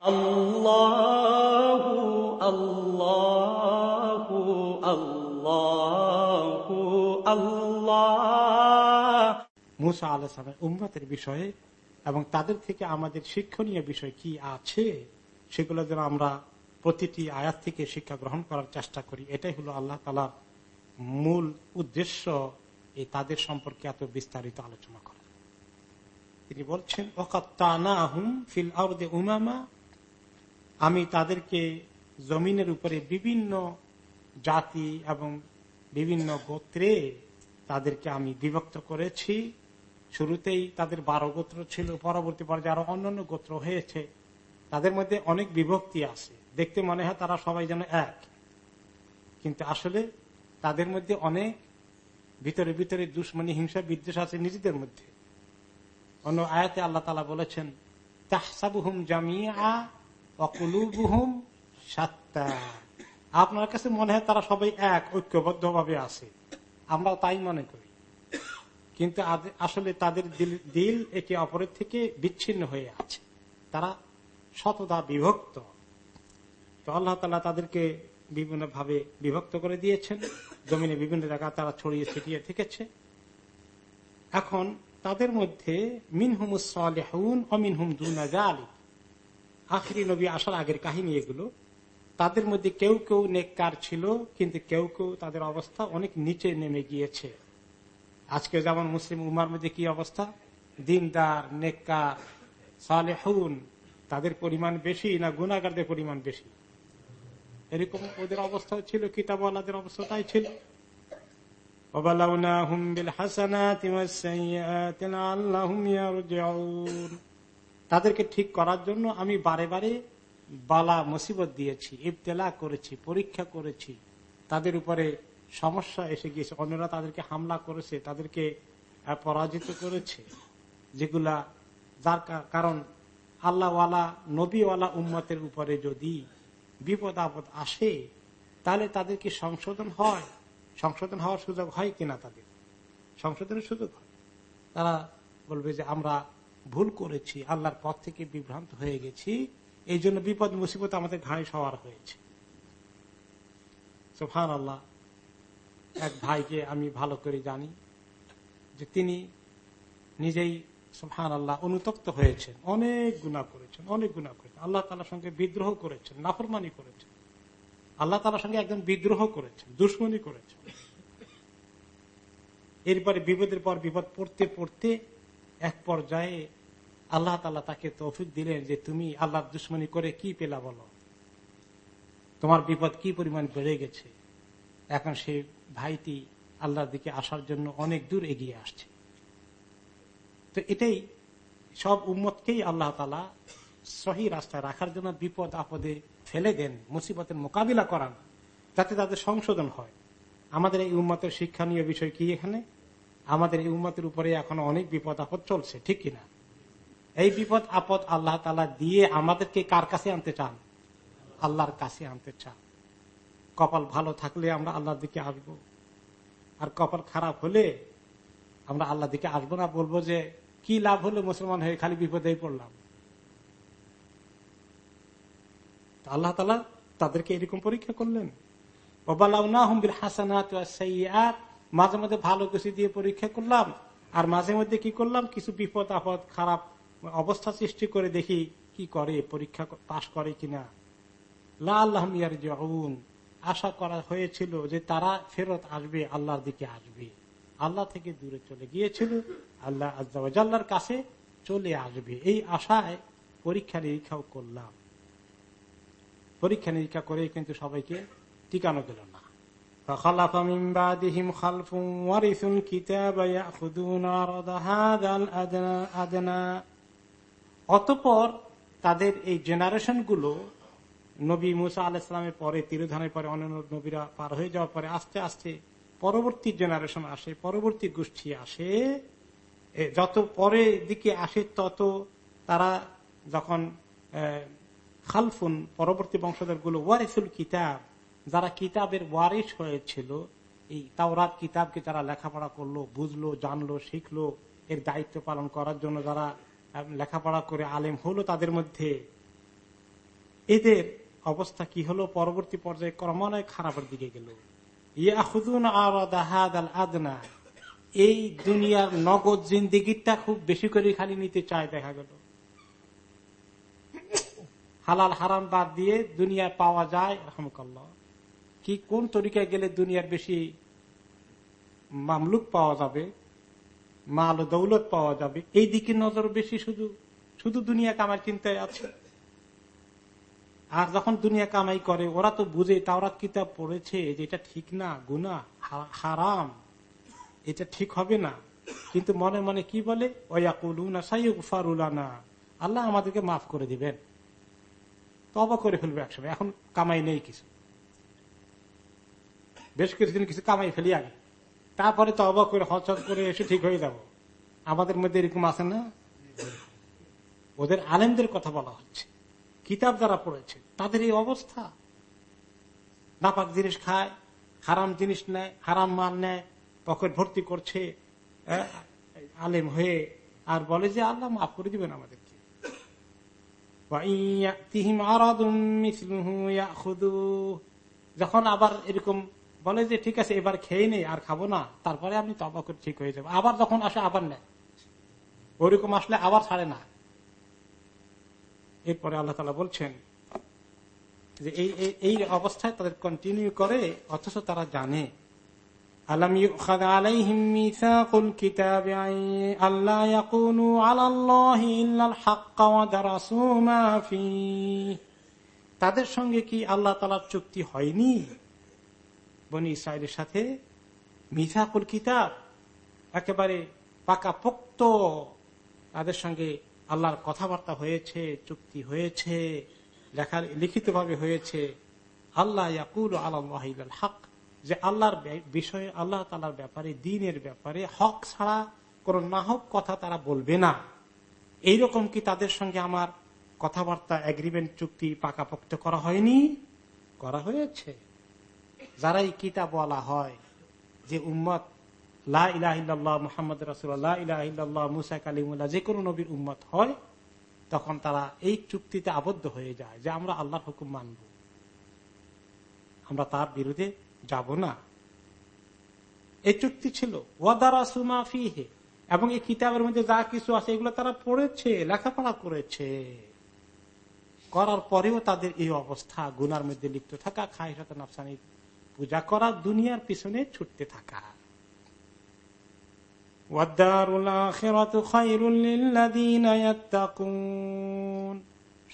আল্লাহু আল্লাহ মুসা আল্লাহ উম্মতের বিষয়ে এবং তাদের থেকে আমাদের শিক্ষণীয় বিষয় কি আছে, সেগুলো যেন আমরা প্রতিটি আয়াত থেকে শিক্ষা গ্রহণ করার চেষ্টা করি। এটাই হলো আল্লাহ তালার মূল উদ্দেশ্য। এই তাদের সম্পর্কে এত বিস্তারিত আলোচনা করা। তিনি বলছেন ওকাত্তানা আহম ফিল আউদে উমামা আমি তাদেরকে জমিনের উপরে বিভিন্ন জাতি এবং বিভিন্ন গোত্রে তাদেরকে আমি বিভক্ত করেছি। শুরুতেই তাদের বারো গোত্র ছিল, পরবর্তী পর্যায়ে আরও অন্যান্য গোত্র হয়েছে। তাদের মধ্যে অনেক বিভক্তি আছে। দেখতে মনে হয় তারা সবাই যেন এক। কিন্তু আসলে তাদের মধ্যে অনেক ভিতরে ভিতরে দুশ্মনী, হিংসা, বিদ্বেষ আছে নিজেদের মধ্যে। অন্য আয়াতে আল্লাহ তালা বলেছেন, তাহসাবুহুম জামিয়া অকুলুবুহুম সাত্তা। আপনার কাছে মনে হয় তারা সবাই এক ঐক্যবদ্ধ ভাবে আছে। আমরা তাই মনে করি। কিন্তু আসলে তাদের দিল একে অপরের থেকে বিচ্ছিন্ন হয়ে আছে। তারা শতদা বিভক্ত। তো আল্লাহ তালা তাদেরকে বিভিন্ন ভাবে বিভক্ত করে দিয়েছেন। জমিনে বিভিন্ন জায়গা তারা ছড়িয়ে ছিটিয়ে থেকেছে। এখন তাদের মধ্যে মিনহুম অমিনহুম দুনাজালি আখরি নবী আসার আগের কাহিনী এগুলো। তাদের মধ্যে কেউ কেউ নেককার ছিল, কিন্তু কেউ কেউ তাদের অবস্থা অনেক নিচে নেমে গিয়েছে। আজকে যেমন মুসলিম উমার মধ্যে কি অবস্থা? দিনদার, নেককার, সালেহুন, তাদের পরিমাণ বেশি না গুণাগারদের পরিমাণ বেশি? এরকম ওদের অবস্থা ছিল, কিতাবওয়ালাদের অবস্থা তাই ছিল। তাদেরকে ঠিক করার জন্য আমি বারে বারে বালা মুসিবত দিয়েছি, ইবতেলা করেছি, পরীক্ষা করেছি। তাদের উপরে সমস্যা এসে গিয়েছে। অন্যরা তাদেরকে হামলা করেছে, তাদেরকে পরাজিত করেছে। যেগুলা যার কারণ আল্লাহওয়ালা, নবীওয়ালা উম্মতের উপরে যদি বিপদ আপদ আসে, তাহলে তাদের কি সংশোধন হয়? সংশোধন হওয়ার সুযোগ হয় কিনা তাদের? সংশোধনের সুযোগ হয়। তারা বলবে যে আমরা ভুল করেছি, আল্লাহর পথ থেকে বিভ্রান্ত হয়ে গেছি, এই জন্য বিপদ, মুসিবত আমাদের ঘাড়ে সওয়ার হয়েছে। সোফান আল্লাহ এক ভাইকে আমি ভালো করে জানি যে তিনি নিজেই সোফান আল্লাহ অনুতপ্ত হয়েছেন, অনেক গুণা করেছেন, অনেক গুণা করেছেন। আল্লাহ তালার সঙ্গে বিদ্রোহ করেছেন, নাফরমানি করেছেন। আল্লাহ তালার সঙ্গে একদম বিদ্রোহ করেছেন, দুশ্মনী করেছেন। এরপরে বিপদের পর বিপদ পড়তে পড়তে এক পর্যায়ে আল্লাহ তালা তাকে তৌফিক দিলেন যে তুমি আল্লাহ দুশ্মনী করে কি পেলা বলো? তোমার বিপদ কি পরিমাণ বেড়ে গেছে? এখন সে ভাইটি আল্লাহর দিকে আসার জন্য অনেক দূর এগিয়ে আসছে। তো এটাই সব উম্মতকেই আল্লাহ তালা সহি রাস্তায় রাখার জন্য বিপদ আপদে ফেলে দেন, মুসিবতের মোকাবিলা করান, যাতে তাদের সংশোধন হয়। আমাদের এই উম্মতের শিক্ষণীয় বিষয় কি এখানে? আমাদের এই উম্মতের উপরে এখন অনেক বিপদ আপদ চলছে, ঠিক কিনা? এই বিপদ, আপদ আল্লাহ তালা দিয়ে আমাদেরকে কার কাছে আনতে চান? আল্লাহর কাছে আনতে চান। কপাল ভালো থাকলে আমরা আল্লাহর দিকে আসব। আর কপাল খারাপ হলে আমরা আল্লাহ দিকে আসব না, বলব যে, কি লাভ হলো মুসলমান হয়ে খালি বিপদে পড়লাম? আল্লাহ তালা তাদেরকে এরকম পরীক্ষা করলেন। মাঝে মাঝে ভালো কিছু দিয়ে পরীক্ষা করলাম, আর মাঝে মধ্যে কি করলাম? কিছু বিপদ, আপদ, খারাপ অবস্থা সৃষ্টি করে দেখি কি করে, পরীক্ষা পাশ করে কিনা। লা আশা করা হয়েছিল যে তারা ফেরত আসবে, আল্লাহর দিকে আসবে। আল্লাহ থেকে দূরে চলে গিয়েছিল, আল্লাহ আজাল্লার কাছে চলে আসবে। এই আশায় পরীক্ষা নিরীক্ষাও করলাম। পরীক্ষা নিরীক্ষা করে কিন্তু সবাইকে টিকানো গেল না। অতপর তাদের এই জেনারেশনগুলো নবী মুসা আলাহিসামের পরে, তিরোধানের পরে, অন্যান্য নবীরা পার হয়ে যাওয়ার পরে আস্তে আস্তে পরবর্তী জেনারেশন আসে, পরবর্তী গোষ্ঠী আসে। যত পরে দিকে আসে, তত তারা যখন খালফুন, পরবর্তী বংশধরগুলো ওয়ারিসুল কিতাব, যারা কিতাবের ওয়ারিস হয়েছিল, এই তাওরাত কিতাবকে যারা লেখাপড়া করল, বুঝলো, জানলো, শিখলো, এর দায়িত্ব পালন করার জন্য যারা লেখাপড়া করে আলেম হলো তাদের মধ্যে। এদের অবস্থা কি হলো? পরবর্তী পর্যায়ে ক্রমান্বয়ে খারাপের দিকে গেল। আদনা। এই দুনিয়ার নগদ জিন্দিগিটা খুব বেশি করে খালি নিতে চায়, দেখা গেল। হালাল হারাম বাদ দিয়ে দুনিয়া পাওয়া যায় রহমকাল্লা কি কোন তরিকায় গেলে দুনিয়ার বেশি মামলুক পাওয়া যাবে? মাল ও দৌলত পাওয়া যাবে। এই দিকে নজর বেশি শুধু শুধু দুনিয়া কামাই চিন্তায় আছে। আর যখন দুনিয়া কামাই করে, ওরা তো বুঝে, তাওরাত কিতাব পড়েছে যে এটা ঠিক না গুনা হারাম, এটা ঠিক হবে না। কিন্তু মনে মনে কি বলে? আল্লাহ আমাদেরকে মাফ করে দিবেন। তবা করে ফেলবে একসময়। এখন কামাই নেই কিছু। বেশ কিছুদিন কিছু কামাই ফেলি আগে তারপরে তো অবাক করে হচক করে এসে ঠিক হয়ে যাব। আমাদের মধ্যে এরকম আছে না? ওদের আলেমদের কথা বলা হচ্ছে। কিতাব যারা পড়েছে, তাদের এই অবস্থা। নাপাক জিনিস খায়, হারাম জিনিস নেয়, হারাম মাল নেয়, পকেট ভর্তি করছে আলেম হয়ে আর বলে যে, আল্লাহ মাফ করে দিবেন আমাদেরকে। যখন আবার এরকম বলে যে, ঠিক আছে, এবার খেয়ে নেই আর খাব না। তারপরে আপনি তবা করে ঠিক হয়ে যাবে আবার যখন আসে, আবার নেয়। ওরকম আসলে আবার ছাড়ে না। এরপরে আল্লাহ তালা বলছেন যে, এই এই অবস্থায় তাদের কন্টিনিউ করে, অথচ তারা জানে। তাদের সঙ্গে কি আল্লাহ তালার চুক্তি হয়নি? বনি ইসরায়েলের সাথে মিথাকুল কিতাব একেবারে পাকা পোক্ত তাদের সঙ্গে আল্লাহর কথাবার্তা হয়েছে, চুক্তি হয়েছে, লেখার লিখিত ভাবে হয়েছে। আল্লাহ ইয়াকুল আল্লাহ হক, যে আল্লাহর বিষয়ে, আল্লাহ তালার ব্যাপারে, দিনের ব্যাপারে হক ছাড়া কোন নাহক কথা তারা বলবে না। এইরকম কি তাদের সঙ্গে আমার কথাবার্তা এগ্রিমেন্ট চুক্তি পাকাপোক্ত করা হয়নি? করা হয়েছে। যারা এই কিতাব বলা হয় যে উম্মত রাসুল্লাহ যে কোনো নবীর উম্মত হয়, তখন তারা এই চুক্তিতে আবদ্ধ হয়ে যায় যে আমরা আল্লাহর হুকুম মানব। আমরা তার বিরুদ্ধে যাব না। এই চুক্তি ছিল। এবং এই কিতাবের মধ্যে যা কিছু আছে এগুলো তারা পড়েছে, লেখাপড়া করেছে। করার পরেও তাদের এই অবস্থা, গুনার মধ্যে লিপ্ত থাকা খাই নাফসানি পূজা করা দুনিয়ার পিছনে ছুটতে থাকা।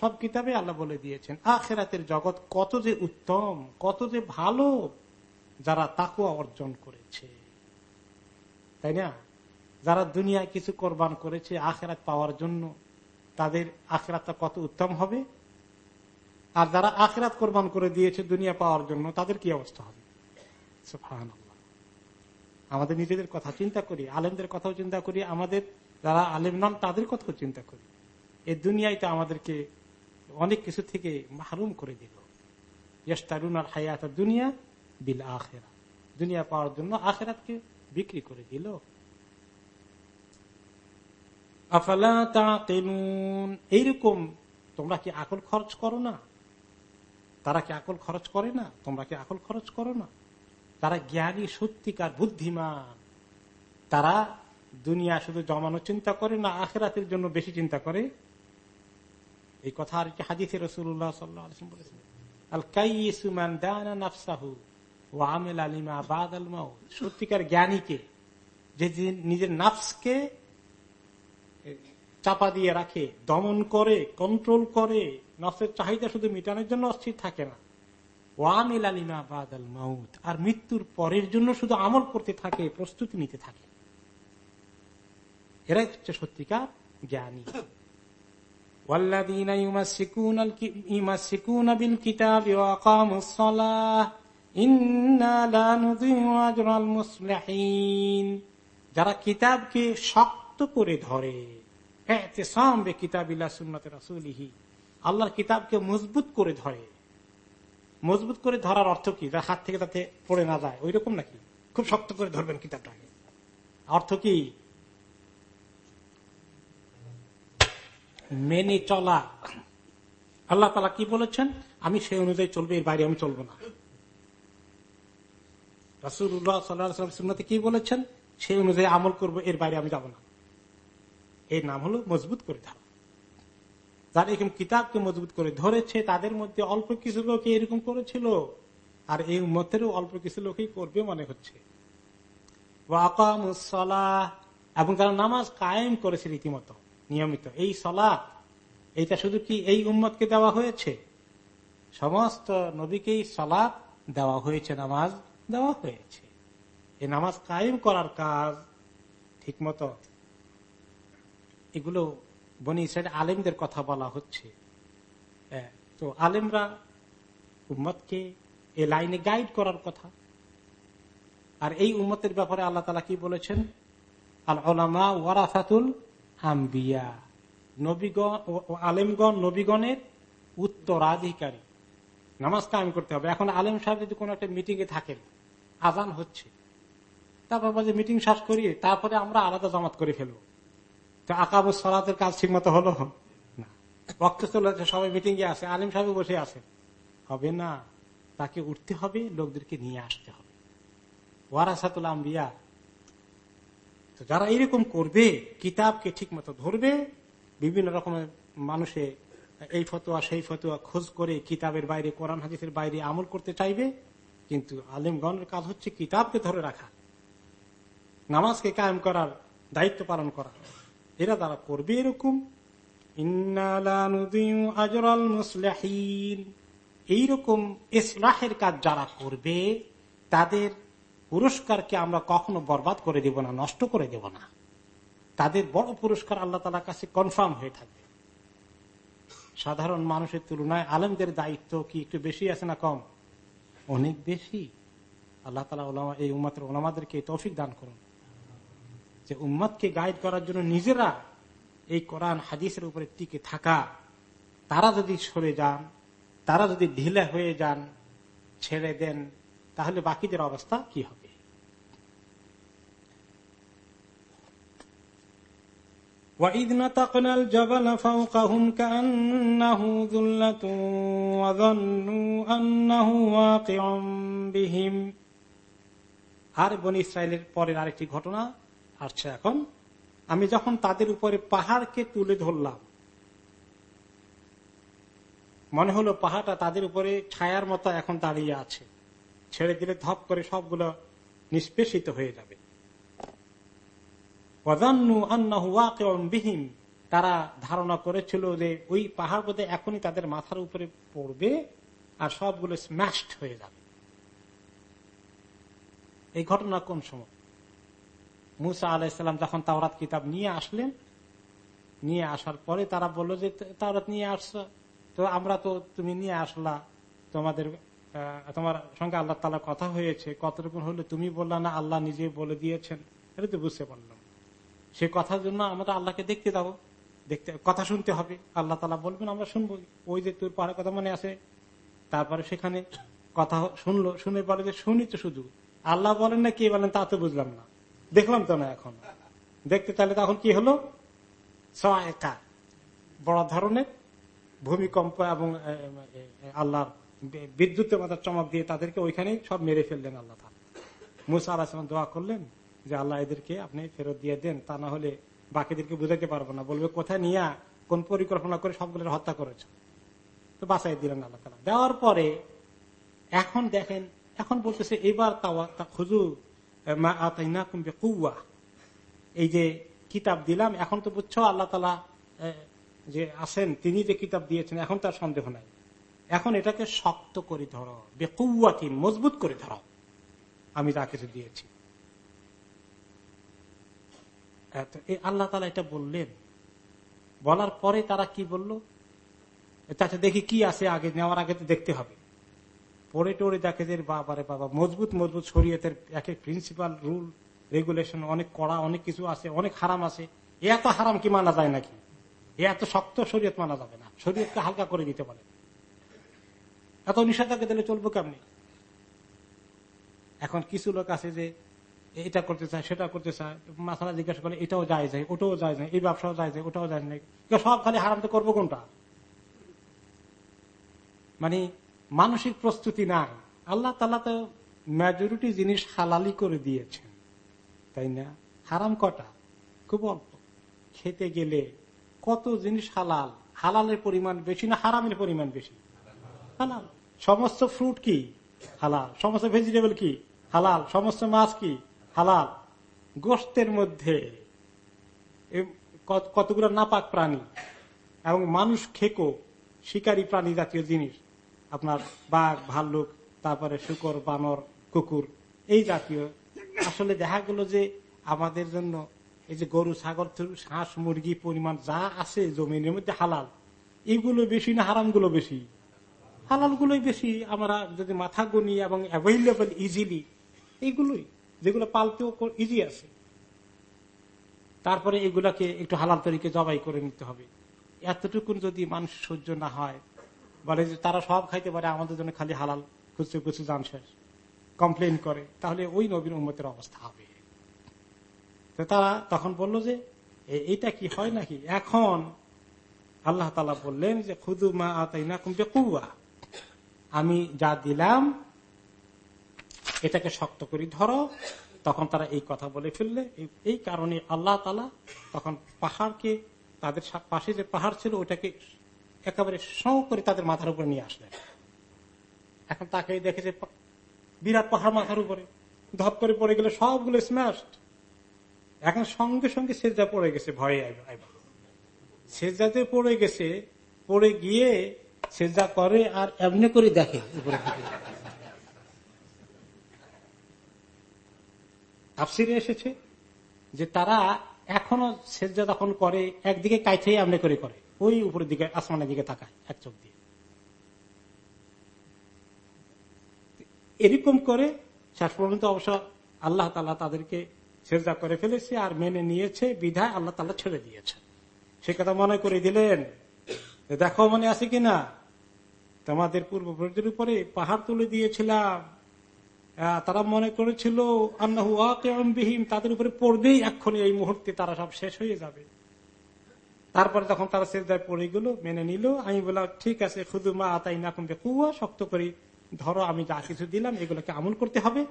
সব কিতাবে আল্লাহ বলে দিয়েছেন, আখেরাতের জগৎ কত যে উত্তম, কত যে ভালো যারা তাকুয়া অর্জন করেছে। তাই না? যারা দুনিয়ায় কিছু কোরবান করেছে, আখেরাত পাওয়ার জন্য তাদের আখেরাতটা কত উত্তম হবে? আর যারা আখেরাত কোরবান করে দিয়েছে দুনিয়া পাওয়ার জন্য, তাদের কি অবস্থা হবে? আমাদের নিজেদের কথা চিন্তা করি, আলেমদের কথাও চিন্তা করি, আমাদের যারা আলেম নন, তাদের কথাও চিন্তা করি। এই দুনিয়ায় তো আমাদেরকে অনেক কিছু থেকে মাহরুম করে দিল। হায়াত দুনিয়া বিল আখেরা দুনিয়া পাওয়ার জন্য আখেরাতকে বিক্রি করে দিল। আফালা তা এইরকম তোমরা কি আকল খরচ করো না? তারা কি আকল খরচ করে না? তোমরা কি আকল খরচ করো না? তারা জ্ঞানী, সত্যিকার, বুদ্ধিমান। তারা দুনিয়া শুধু জমানো চিন্তা করে না, আখেরাতের জন্য বেশি চিন্তা করে? এই কথা আর কি হাদিসে রসুল্লাহ সাল্লাম বলেছেন। সত্যিকার জ্ঞানীকে যে নিজের নাফসকে চাপা দিয়ে রাখে, দমন করে কন্ট্রোল করে, নফসের চাহিদা শুধু মিটানোর জন্য অস্থির থাকে না। ওয়ামিল আলিমা বাদাল মাউত, আর মৃত্যুর পরের জন্য শুধু আমল করতে থাকে, প্রস্তুতি নিতে থাকে। এরাই হচ্ছে সত্যিকার জ্ঞানী। যারা কিতাবকে শক্ত করে ধরে আল্লাহর কিতাবকে মজবুত করে ধরে। মজবুত করে ধরার অর্থ কি? যার হাত থেকে তাতে পড়ে না যায়। ওই রকম নাকি? খুব শক্ত করে ধরবেন কিতাবটাকে। অর্থ কি? মেনে চলা। আল্লাহ তালা কি বলেছেন? আমি সেই অনুযায়ী চলবে, এর বাইরে আমি চলবো না। রাসুল্লাহ সাল্লাম সুন্নতে কি বলেছেন? সেই অনুযায়ী আমল করব, এর বাইরে আমি যাব না। এর নাম হলো মজবুত করে ধরা। যারা এরকম কিতাবকে মজবুত করে ধরেছে, তাদের মধ্যে অল্প কিছু লোক এরকম করেছিল। আর এই মতেরও অল্প কিছু লোকই করবে মনে হচ্ছে। এবং তারা নামাজ কায়েম করেছে রীতিমতো, নিয়মিত। এই সলা এইটা শুধু কি এই উম্মতকে দেওয়া হয়েছে? সমস্ত নবীকেই সলাপ দেওয়া হয়েছে, নামাজ দেওয়া হয়েছে। এই নামাজ কায়েম করার কাজ ঠিক মতো এগুলো বনি ইসরায়েল আলেমদের কথা বলা হচ্ছে। তো আলেমরা উম্মতকে এ লাইনে গাইড করার কথা। আর এই উম্মতের ব্যাপারে আল্লাহ তালা কি বলেছেন? আল ওলামা ওয়ারাফাতুল আম্বিয়া। নবীগণ আলেমগণ, নবীগণের উত্তরাধিকারী। নামাজ কায়েম করতে হবে। এখন আলেম সাহেব যদি কোন একটা মিটিং এ থাকেন, আজান হচ্ছে, তারপর মিটিং শেষ করিয়ে তারপরে আমরা আলাদা জমাত করে ফেলব। আকাবু সলাতের কাজ ঠিক মতো হলো বক্ত চলে যাচ্ছে সবাই মিটিং এ আছে আলিম সাহেব বসে আছে। হবে না, তাকে উঠতে হবে, লোকদেরকে নিয়ে আসতে হবে। ওয়ারাসাতুল আম্বিয়া। যারা এরকম করবে, কিতাবকে ঠিক মতো ধরবে, বিভিন্ন রকমের মানুষে এই ফতোয়া, সেই ফতোয়া খোঁজ করে কিতাবের বাইরে, কোরআন, হাদিসের বাইরে আমল করতে চাইবে, কিন্তু আলিমগণের কাজ হচ্ছে কিতাবকে ধরে রাখা, নামাজকে কায়েম করার, দায়িত্ব পালন করা। এরা তারা করবে এরকম। এইরকম ইসলাহের কাজ যারা করবে, তাদের পুরস্কারকে আমরা কখনো বরবাদ করে দেব না, নষ্ট করে দেব না। তাদের বড় পুরস্কার আল্লাহ তালার কাছে কনফার্ম হয়ে থাকবে। সাধারণ মানুষের তুলনায় আলমদের দায়িত্ব কি একটু বেশি আছে না কম? অনেক বেশি। আল্লাহ তালা ওলামা, এই উম্মাতের ওলামাদেরকে তৌফিক দান করুন। যে উম্মতকে গাইড করার জন্য নিজেরা এই কোরআন হাদিসের উপরে টিকে থাকা তারা যদি সরে যান তারা যদি ঢিলে হয়ে যান ছেড়ে দেন তাহলে বাকিদের অবস্থা কি হবে وإذ نطقنا الجبل فوقهم كأنه ذلة وظنوا أنه واقع بهم আর বনি ইসরায়েলের পরের আরেকটি ঘটনা আসছে এখন আমি যখন তাদের উপরে পাহাড়কে তুলে ধরলাম, মনে হলো পাহাড়টা তাদের উপরে ছায়ার মতো এখন দাঁড়িয়ে আছে। ছেড়ে দিলে ধপ করে সবগুলো নিষ্পেষিত হয়ে যাবে। বিহীন তারা ধারণা করেছিল যে ওই পাহাড় বোধে এখনই তাদের মাথার উপরে পড়বে আর সবগুলো স্ম্যাশড হয়ে যাবে। এই ঘটনা কোন সময়? মুসা আলাইসাল্লাম যখন তাওরাত কিতাব নিয়ে আসলেন, নিয়ে আসার পরে তারা বলল যে তাওরাত নিয়ে আসছো। তো আমরা তো, তুমি নিয়ে আসলা। তোমাদের তোমার সঙ্গে আল্লাহ তালা কথা হয়েছে। কতটুকু হলে তুমি বললা, না, আল্লাহ নিজে বলে দিয়েছেন। এটা তো বুঝতে পারলাম। সে কথার জন্য আমরা আল্লাহকে দেখতে যাব। দেখতে, কথা শুনতে হবে। আল্লাহ তালা বলবেন, আমরা শুনব ওই যে তোর পাহাড়ের কথা মনে আছে। তারপরে সেখানে কথা শুনলো। শুনে বলে যে, শুনি তো শুধু। আল্লাহ বলেন না, কে বলেন তা তো বুঝলাম না। দেখলাম তো না এখন? দেখতে তাহলে তখন কি হলো? একা বড় ধরনের ভূমিকম্প এবং আল্লাহর বিদ্যুতের মাথার চমক দিয়ে তাদেরকে ওইখানে সব মেরে ফেললেন আল্লাহ মুসা আলাহাম দোয়া করলেন যে, আল্লাহ এদেরকে আপনি ফেরত দিয়ে দেন, তা না হলে বাকিদেরকে বুঝাইতে পারব না। বলবে, কোথায় নিয়ে? কোন পরিকল্পনা করে সবগুলো হত্যা করেছে? তো বাঁচাই দিলেন আল্লাহ তালা দেওয়ার পরে এখন দেখেন, এখন বলতেছে, এবার কুয়া এই যে কিতাব দিলাম, এখন তো বুঝছ আল্লাহ তালা যে আছেন, তিনি যে কিতাব দিয়েছেন, এখন তার সন্দেহ নাই। এখন এটাকে শক্ত করে ধরো বেকুয়াতি মজবুত করে ধরো। আমি যা কিছু দিয়েছি। আল্লাহ তালা এটা বললেন। বলার পরে তারা কি বলল? তাতে দেখি কি আছে আগে, নেওয়ার আগে তো দেখতে হবে। পরে টোরে দেখে যে বাবারে বাবা, মজবুত মজবুত শরীয়তের এক এক প্রিন্সিপাল রুল রেগুলেশন অনেক কড়া, অনেক কিছু আছে, অনেক হারাম আছে। এত হারাম কি মানা যায় নাকি? এত শক্ত শরীয়ত মানা যাবে না। শরীয়তকে হালকা করে দিতে পারে। এত নিষেধাজ্ঞা দিলে চলবো কেমনি? এখন কিছু লোক আছে যে এটা করতে চায়, সেটা করতে চায় মাথাটা জিজ্ঞাসা করে এটাও যায় যায়, ওটাও যায় যায়, এই ব্যবসাও যায় যায়, ওটাও যায় নাই সব খালি হারাম তো করব কোনটা? মানে মানসিক প্রস্তুতি নাই। আল্লাহ তালা তো মেজরিটি জিনিস হালালি করে দিয়েছেন। তাই না? হারাম কটা? খুব অল্প। খেতে গেলে কত জিনিস হালাল? হালালের পরিমাণ বেশি না হারামের পরিমাণ বেশি? হালাল। সমস্ত ফ্রুট কি? হালাল। সমস্ত ভেজিটেবল কি? হালাল। সমস্ত মাছ কি? হালাল। গোস্তের মধ্যে কতগুলো নাপাক প্রাণী এবং মানুষ খেকো, শিকারী প্রাণী জাতীয় জিনিস। আপনার বাঘ, ভাল্লুক, তারপরে শুকর, বানর, কুকুর, এই জাতীয়। আসলে দেখা গেল যে আমাদের জন্য এই যে গরু, ছাগল হাঁস, মুরগি পরিমাণ যা আছে জমিনের মধ্যে হালাল এইগুলো বেশি না হারামগুলো বেশি? হালাল গুলোই বেশি। আমরা যদি মাথা গুনি এবং অ্যাভেলেবল ইজিলি এইগুলোই, যেগুলো পালতেও ইজি আছে। তারপরে এগুলাকে একটু হালাল তরিকে জবাই করে নিতে হবে। এতটুকুন যদি মানুষ সহ্য না হয় বলে যে তারা সব খাইতে পারে, আমাদের জন্য খালি হালাল খুঁজতে খুঁজতে যান শেষ। কমপ্লেন করে, তাহলে ওই নবীন উন্মতের অবস্থা হবে। তারা তখন বলল যে এইটা কি হয় নাকি? এখন আল্লাহ তালা বললেন যে, খুদু মা আতাই না কুমবে কুয়া আমি যা দিলাম, এটাকে শক্ত করি ধরো। তখন তারা এই কথা বলে ফেললে। এই কারণে আল্লাহ তালা তখন পাহাড়কে, তাদের পাশে যে পাহাড় ছিল, ওটাকে একেবারে সং করে তাদের মাথার উপরে নিয়ে আসলেন। এখন তাকে দেখে যে বিরাট পাহাড় মাথার উপরে, ধপ করে পড়ে গেলে সবগুলো স্ম্যাশড এখন সঙ্গে সঙ্গে সেজা পড়ে গেছে, ভয়ে সেজাতে পড়ে গেছে, পড়ে গিয়ে সেজা করে আর এমনি করে দেখে উপরে তাফসিরে এসেছে যে তারা এখনও সেজা তখন করে, একদিকে কাইথে এমনি করে করে। ওই উপরের দিকে, আসমানের দিকে তাকায়, এক চোখ দিয়ে। এরকম করে শেষ পর্যন্ত অবশ্য আল্লাহ তালা তাদেরকে সেজা করে ফেলেছে আর মেনে নিয়েছে, বিধায় আল্লাহ তালা ছেড়ে দিয়েছে। সে কথা মনে করে দিলেন দেখো মনে আছে কিনা? তোমাদের পূর্বপুরুষদের উপরে পাহাড় তুলে দিয়েছিলাম। তারা মনে করেছিল আন্না বিহীন তাদের উপরে পড়বেই এক্ষুনি এই মুহূর্তে তারা সব শেষ হয়ে যাবে। তারপরে তখন তারা সেজদায় পড়ে গেল, মেনে নিল। আমি বললাম, ঠিক আছে শুধু মা আতাই না কমবে কুয়া শক্ত করি ধরো, আমি যা কিছু দিলাম, এগুলোকে আমল করতে হবে।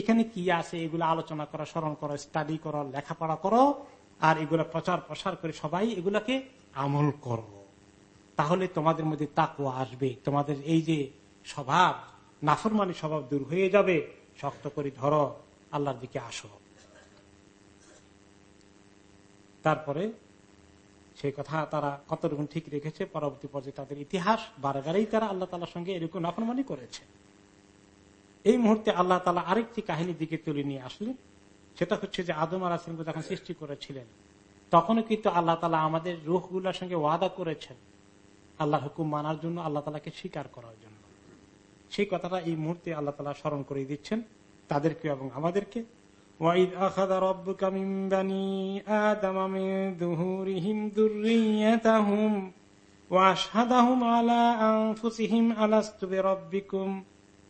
এখানে কি আছে? এগুলো আলোচনা করা, স্মরণ করো স্টাডি করো, লেখাপড়া করো, আর এগুলো প্রচার প্রসার করে সবাই এগুলাকে আমল করো। তাহলে তোমাদের মধ্যে তাকুয়া আসবে। তোমাদের এই যে স্বভাব, নাফরমানি স্বভাব দূর হয়ে যাবে। শক্ত করে ধরো, আল্লাহর দিকে আসো। তারপরে সেই কথা তারা কতটুকু ঠিক রেখেছে, পরবর্তী পর্যায়ে তাদের ইতিহাস বারে বারেই তারা আল্লাহ তালার সঙ্গে এরকম নাফরমানি করেছে। এই মুহূর্তে আল্লাহ তালা আরেকটি কাহিনীর দিকে তুলে নিয়ে আসলেন। সেটা হচ্ছে যে আদম আল যখন সৃষ্টি করেছিলেন, তখনও কিন্তু আল্লাহ তালা আমাদের রুখগুলার সঙ্গে ওয়াদা করেছেন আল্লাহ হুকুম মানার জন্য, আল্লাহ তালাকে স্বীকার করার জন্য। সেই কথাটা এই মুহূর্তে আল্লাহ তালা স্মরণ করে দিচ্ছেন তাদেরকে এবং আমাদেরকে। وإذ أخذ ربك من بني آدم من ظهورهم ذريتهم وأشهدهم على أنفسهم ألست بربكم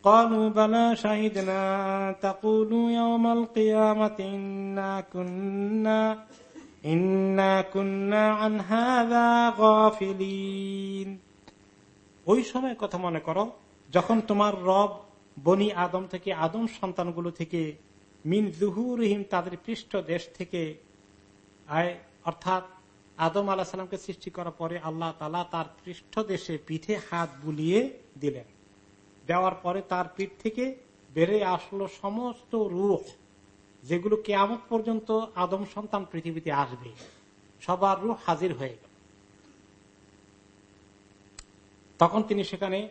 قالوا بلى شهدنا تقولوا يوم القيامة إنا كنا إنا كنا عن هذا غافلين ওই সময় কথা মনে করো যখন তোমার রব বনি আদম থেকে আদম সন্তানগুলো থেকে মিন জুহুরহিম তাদের পৃষ্ঠ দেশ থেকে অর্থাৎ আদম আলাহ সালামকে সৃষ্টি করার পরে আল্লাহ তালা তার পৃষ্ঠ দেশে পিঠে হাত বুলিয়ে দিলেন। দেওয়ার পরে তার পিঠ থেকে বেড়ে আসলো সমস্ত রুখ যেগুলো কেয়ামত পর্যন্ত আদম সন্তান পৃথিবীতে আসবে। সবার রূপ হাজির হয়ে গেল। তখন তিনি সেখানে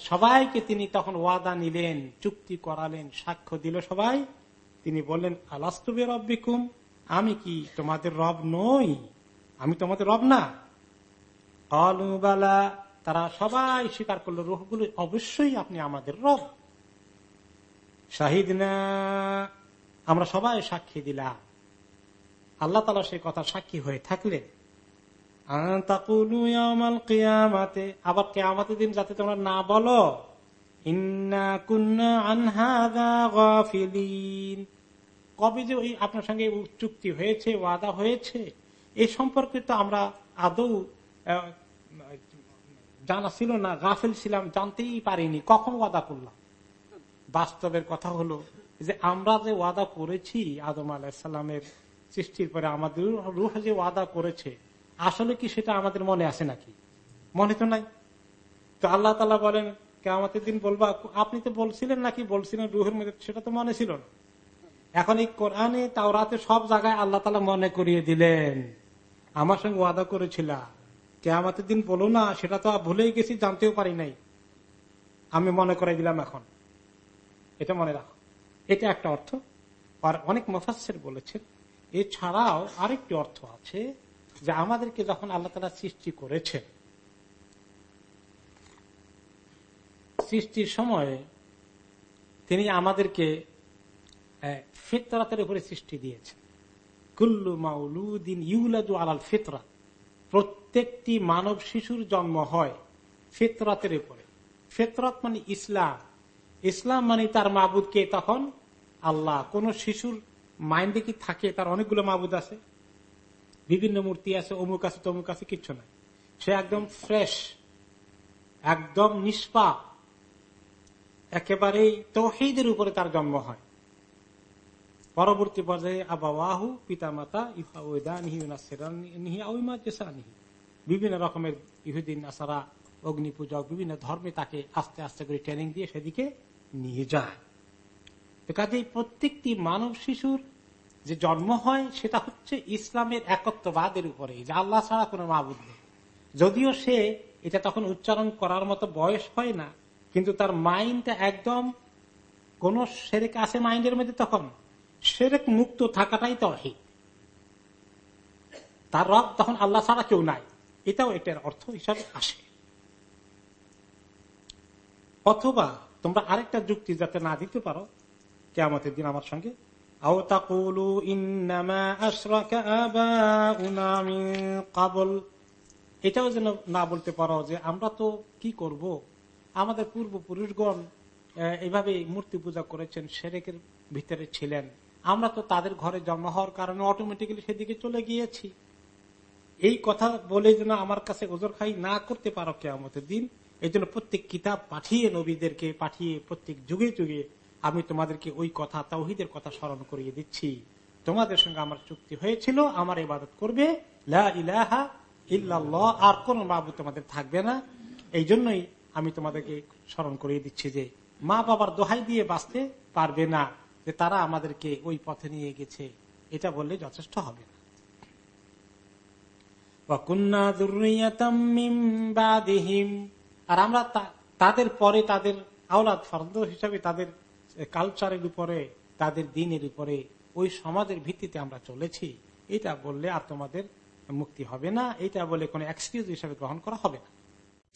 সবাইকে তিনি তখন ওয়াদা নিলেন, চুক্তি করালেন, সাক্ষ্য দিল সবাই। তিনি বললেন আলাস্তবে রব্বিকুম আমি কি তোমাদের রব নই? আমি তোমাদের রব না? অলুবালা তারা সবাই স্বীকার করল, রোহগুলো অবশ্যই আপনি আমাদের রব। শাহিদ না আমরা সবাই সাক্ষী দিলাম। আল্লাহ তালা সেই কথা সাক্ষী হয়ে থাকলে আবার কে আমাদের দিন যাতে তোমরা না বলো কবে যে ওই আপনার সঙ্গে চুক্তি হয়েছে, ওয়াদা হয়েছে, এ সম্পর্কে তো আমরা আদৌ জানা ছিল না, গাফেল ছিলাম, জানতেই পারিনি, কখন ওয়াদা করলাম? বাস্তবের কথা হলো যে আমরা যে ওয়াদা করেছি, আদম আলাহিসাল্লামের সৃষ্টির পরে আমাদের রুহ যে ওয়াদা করেছে আসলে কি সেটা আমাদের মনে আছে নাকি? মনে তো নাই। তো আল্লাহ তালা বলেন কেমতের দিন বলবা আপনি তো বলছিলেন নাকি? বলছিলেন রুহের মধ্যে, সেটা তো মনে ছিল না। এখন এই কোরআনে তাও রাতে সব জায়গায় আল্লাহ তালা মনে করিয়ে দিলেন। আমার সঙ্গে ওয়াদা করেছিল কেয়ামতের দিন বলো না, সেটা তো ভুলেই গেছি, জানতেও পারি নাই। আমি মনে করাই দিলাম এখন। এটা মনে রাখো। এটা একটা অর্থ। আর অনেক মফাসের বলেছেন, এছাড়াও আরেকটি অর্থ আছে যে আমাদেরকে যখন আল্লাহ তালা সৃষ্টি করেছেন, সৃষ্টির সময়ে তিনি আমাদেরকে ফিতরাতের উপরে সৃষ্টি দিয়েছেন। কুল্লু মাউলুদ্দিন ইউলাদু আলাল ফিতরা। প্রত্যেকটি মানব শিশুর জন্ম হয় ফিতরাতের উপরে। ফিতরাত মানে ইসলাম। ইসলাম মানে তার মাবুদকে তখন আল্লাহ। কোন শিশুর মাইন্ডে কি থাকে? তার অনেকগুলো মাবুদ আছে। বিভিন্ন মূর্তি আছে, অমুক আছে, তমুক আছে, কিচ্ছু নাই। সে একদম ফ্রেশ একদম নিষ্পাপ একেবারেই তৌহিদের উপরে তার জন্ম হয়। পরবর্তী পর্যায়ে আবাহু পিতা মাতা বিভিন্ন রকমের ইহুদিন আসারা অগ্নি পূজক বিভিন্ন ধর্মে তাকে আস্তে আস্তে করে ট্রেনিং দিয়ে সেদিকে নিয়ে যায়। কাজে প্রত্যেকটি মানব শিশুর যে জন্ম হয় সেটা হচ্ছে ইসলামের একত্ববাদের উপরে যে আল্লাহ ছাড়া কোনো মাহবুদ নেই। যদিও সে এটা তখন উচ্চারণ করার মতো বয়স হয় না, কিন্তু তার মাইন্ডটা একদম কোন সেরেক আছে মাইন্ডের মধ্যে তখন? সেরেক মুক্ত থাকাটাই তহিদ তার রব তখন আল্লাহ ছাড়া কেউ নাই, এটাও এটার অর্থ হিসাবে আসে। অথবা তোমরা আরেকটা যুক্তি যাতে না দিতে পারো কেমতের দিন আমার সঙ্গে এটাও যেন না বলতে পারো যে আমরা তো কি করব? আমাদের পূর্বপুরুষগণ এইভাবে মূর্তি পূজা করেছেন, সেরেকের ভিতরে ছিলেন। আমরা তো তাদের ঘরে জন্ম হওয়ার কারণে অটোমেটিক্যালি সেদিকে চলে গিয়েছি। এই কথা বলে যেন আমার কাছে ওজোর খাই না করতে পারো কে আমাদের দিন এই জন্য প্রত্যেক কিতাব পাঠিয়ে নবীদেরকে, পাঠিয়ে প্রত্যেক যুগে যুগে আমি তোমাদেরকে ওই কথা, তাওহিদের কথা স্মরণ করিয়ে দিচ্ছি। তোমাদের সঙ্গে আমার চুক্তি হয়েছিল, আমার ইবাদত করবে। ইলাহা ইল্লাল্লাহ, আর কোন বাবু তোমাদের থাকবে না। এই জন্যই আমি তোমাদেরকে স্মরণ করিয়ে দিচ্ছি যে, মা বাবার দোহাই দিয়ে বাঁচতে পারবে না, যে তারা আমাদেরকে ওই পথে নিয়ে গেছে। এটা বললে যথেষ্ট হবে না। আর আমরা তাদের পরে তাদের আওলাদ, ফর্দ হিসাবে তাদের কালচারের উপরে, তাদের দিনের উপরে, ওই সমাজের ভিত্তিতে আমরা চলেছি, এটা বললে আর তোমাদের মুক্তি হবে না, এটা বলে কোন এক্সকিউজ হিসাবে গ্রহণ করা হবে না।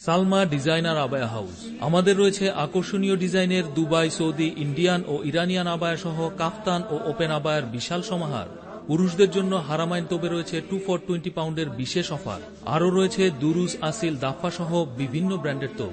সালমা ডিজাইনার আবায়া হাউস। আমাদের রয়েছে আকর্ষণীয় ডিজাইনের দুবাই, সৌদি, ইন্ডিয়ান ও ইরানিয়ান আবায়া সহ কাফতান ও ওপেন আবায়ার বিশাল সমাহার। পুরুষদের জন্য হারামাইন তোবে রয়েছে টু ফর টোয়েন্টি পাউন্ডের বিশেষ অফার। আরও রয়েছে দুরুজ, আসিল দাফা সহ বিভিন্ন ব্র্যান্ডের তোপ।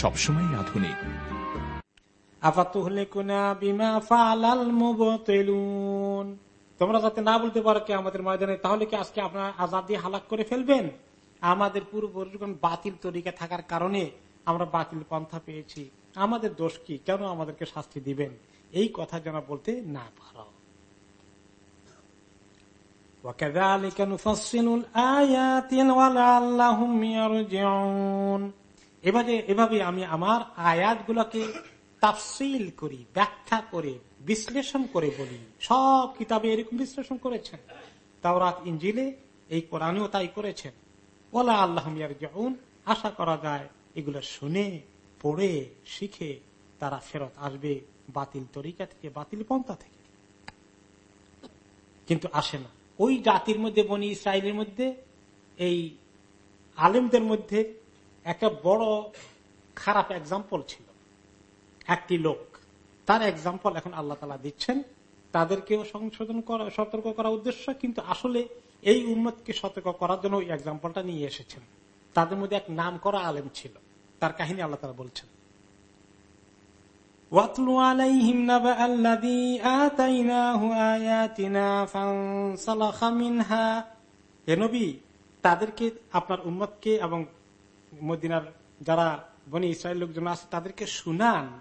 সবসময় আধুনিক তোমরা যাতে না বলতে পারো কে আমাদের ময়দানে তাহলে কি আজকে আপনার আজাদ দিয়ে হালাক করে ফেলবেন আমাদের পূর্বপুরুষগণ বাতিল তরিকা থাকার কারণে আমরা বাতিল পন্থা পেয়েছি আমাদের দোষ কি কেন আমাদেরকে শাস্তি দিবেন এই কথা যেন বলতে না পারো وكذلك نفصل الآيات ولعلهم يرجعون এভাবে এভাবে আমি আমার আয়াত গুলাকে তাফসিল করি, ব্যাখ্যা করে, বিশ্লেষণ করে বলি। সব কিতাবে এরকম বিশ্লেষণ করেছেন। তাওরাত, ইঞ্জিলে এই কোরআনেও তাই করেছেন। ওলা আল্লাহ আশা করা যায় এগুলো শুনে, পড়ে, শিখে তারা ফেরত আসবে বাতিল তরিকা থেকে, বাতিল পন্থা থেকে। কিন্তু আসে না। ওই জাতির মধ্যে, বনি ইসরায়েলের মধ্যে, এই আলেমদের মধ্যে একটা বড় খারাপ এক্সাম্পল ছিল। একটি লোক তার এক্সাম্পল এখন আল্লাহ তালা দিচ্ছেন। তাদেরকেও সংশোধন করা সতর্ক করা উদ্দেশ্য কিন্তু আসলে এই উন্মতকে সতর্ক করার জন্য ওই এক্সাম্পলটা নিয়ে এসেছেন। তাদের মধ্যে এক নাম করা আলেম ছিল। তার কাহিনী আল্লাহ তালা বলছেন। তাদেরকে আপনার উন্মতকে এবং মদিনার যারা বনি ইসরায়েল লোকজন আছে, তাদেরকে শুনান।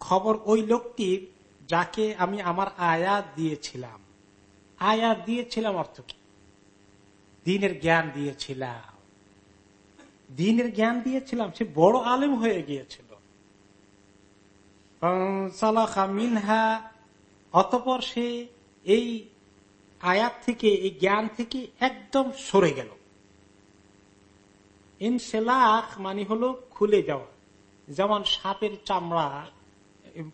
খবর ওই লোকটির যাকে আমি আমার আয়াত দিয়েছিলাম। আয়াত দিয়েছিলাম অর্থ কি? দিনের জ্ঞান দিয়েছিলাম। দিনের জ্ঞান দিয়েছিলাম, সে বড় আলেম হয়ে গিয়েছিল। মিনহা, অতপর সে এই আয়াত থেকে, এই জ্ঞান থেকে একদম সরে গেল। ইনসেলাখ মানে হলো খুলে যাওয়া। যেমন সাপের চামড়া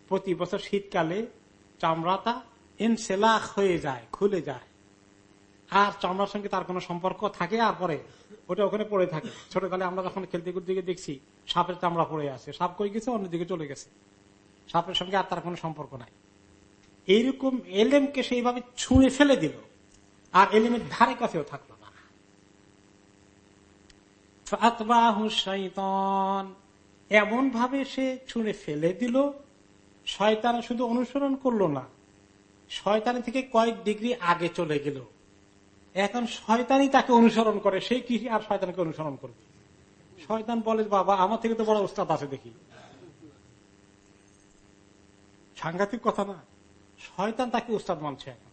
প্রতি বছর শীতকালে চামড়াটা ইনসেলাখ হয়ে যায়, খুলে যায়। আর চামড়ার সঙ্গে তার কোনো সম্পর্ক থাকে আর পরে? ওটা ওখানে পড়ে থাকে। ছোটকালে আমরা যখন খেলতে দিকে দেখছি, সাপের চামড়া পড়ে আছে। সাপ করে গেছে? অন্যদিকে চলে গেছে। সাপের সঙ্গে আর তার কোনো সম্পর্ক নাই। এইরকম এলেমকে সেইভাবে ছুঁড়ে ফেলে দিল। আর এলেমের ধারে কাছেও থাকল। এমন ভাবে সে ছুঁড়ে ফেলে দিল। শয়তান শুধু অনুসরণ করল না শয়তানি থেকে কয়েক ডিগ্রি আগে চলে গেল। এখন শয়তানি তাকে অনুসরণ করে, সে কি আর শয়তানকে অনুসরণ করবে? শয়তান বলে, বাবা, আমার থেকে তো বড় উস্তাদ আছে দেখি। সাংঘাতিক কথা না। শয়তান তাকে উস্তাদ মানছে এখন।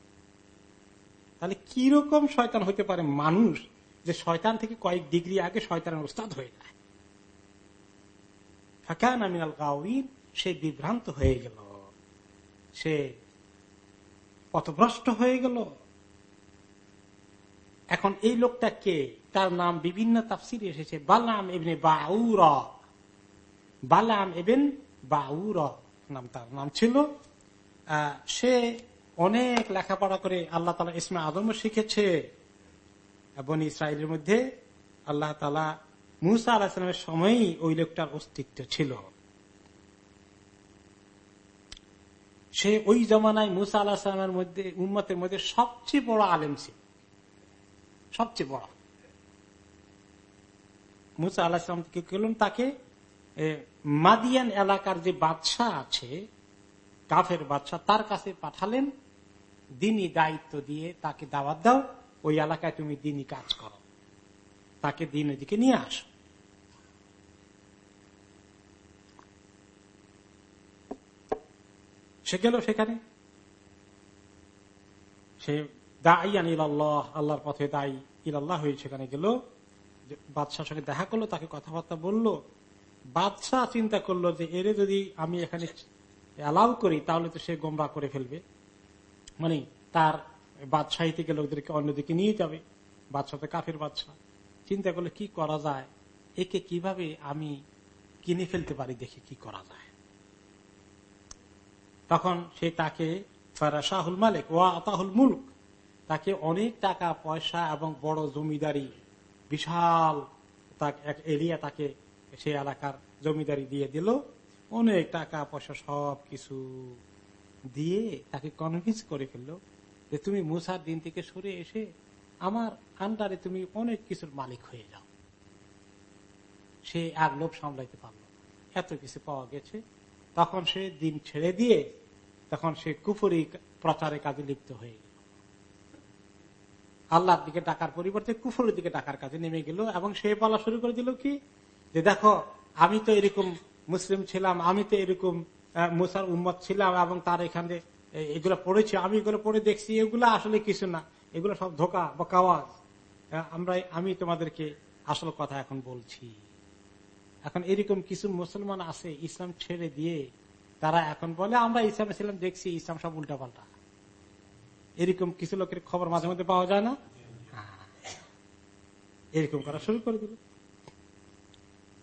তাহলে কীরকম শয়তান হইতে পারে মানুষ? যে শয়তান থেকে কয়েক ডিগ্রি আগে শয়তানের উস্তাদ হয়ে যায়। ফাঁকান আমিনাল গাউরিন সে বিভ্রান্ত হয়ে গেল। সে পথভ্রষ্ট হয়ে গেল। এখন এই লোকটা কে? তার নাম বিভিন্ন তাফসির এসেছে, বালাম এমনি বাউর। বালাম এবেন বাউর নাম তার নাম ছিল। সে অনেক লেখাপড়া করে আল্লাহ তালা ইসমা আদমও শিখেছে। এবং ইসরায়েলের মধ্যে আল্লাহ তালা মুসা আলাহিসামের সময়ই ওই লোকটার অস্তিত্ব ছিল। সে ওই জমানায় মুসা আলাহিসামের মধ্যে উন্মতের মধ্যে সবচেয়ে বড় আলেম ছিল। সবচেয়ে বড়। মুসা আলাহিসাম কি করলেন? তাকে মাদিয়ান এলাকার যে বাদশাহ আছে, কাফের বাদশাহ, তার কাছে পাঠালেন। দিনই দায়িত্ব দিয়ে তাকে দাওয়াত দাও। ওই এলাকায় তুমি দিনই কাজ করো। তাকে দিন দিকে নিয়ে আসো। সে গেল সেখানে। সে দাইয়ান ইলাল্লাহ, আল্লাহর পথে দায়ী ইলাল্লাহ হয়ে সেখানে গেল। বাদশার সঙ্গে দেখা করল, তাকে কথাবার্তা বলল। বাদশাহ চিন্তা করল যে, এরে যদি আমি এখানে অ্যালাউ করি, তাহলে তো সে গোমরা করে ফেলবে। মানে তার বাদশাহী থেকে লোকদেরকে অন্যদিকে নিয়ে যাবে। বাদশাহ তো কাফের বাদশাহ। চিন্তা করলে কি করা যায়? একে কীভাবে আমি কিনে ফেলতে পারি দেখে কি করা যায়? তখন সে তাকে শাহুল মালিক ওয়া আতাহুল মুলক, তাকে অনেক টাকা, পয়সা এবং বড় জমিদারি, বিশাল এক এরিয়া তাকে সে এলাকার জমিদারি দিয়ে দিল। অনেক টাকা, পয়সা সব কিছু দিয়ে তাকে কনভিন্স করে ফেলল। যে তুমি মুসার দিন থেকে সরে এসে আমার আন্ডারে তুমি অনেক কিছুর মালিক হয়ে যাও। সে আর লোভ সামলাইতে পারল এত কিছু পাওয়া গেছে। তখন সে দিন ছেড়ে দিয়ে তখন সে কুফুরি প্রচারে কাজে লিপ্ত হয়ে গেল। আল্লাহর দিকে ডাকার পরিবর্তে কুফুরের দিকে ডাকার কাজে নেমে গেল এবং সে বলা শুরু করে দিল কি? যে দেখো, আমি তো এরকম মুসলিম ছিলাম, আমি তো এরকম মুসার উম্মত ছিলাম এবং তার এখানে এগুলো পড়েছি, আমি এগুলো পড়ে দেখছি, এগুলো আসলে কিছু না। এগুলো সব ধোকা বা কাওয়াজ। আমরা, আমি তোমাদেরকে আসল কথা এখন বলছি। এখন এরকম কিছু মুসলমান আছে, ইসলাম ছেড়ে দিয়ে তারা এখন বলে, আমরা ইসলাম ছিলাম, দেখছি ইসলাম সব উল্টা পাল্টা এরকম কিছু লোকের খবর মাঝে মধ্যে পাওয়া যায় না? হ্যাঁ। এরকম করা শুরু করে দিল।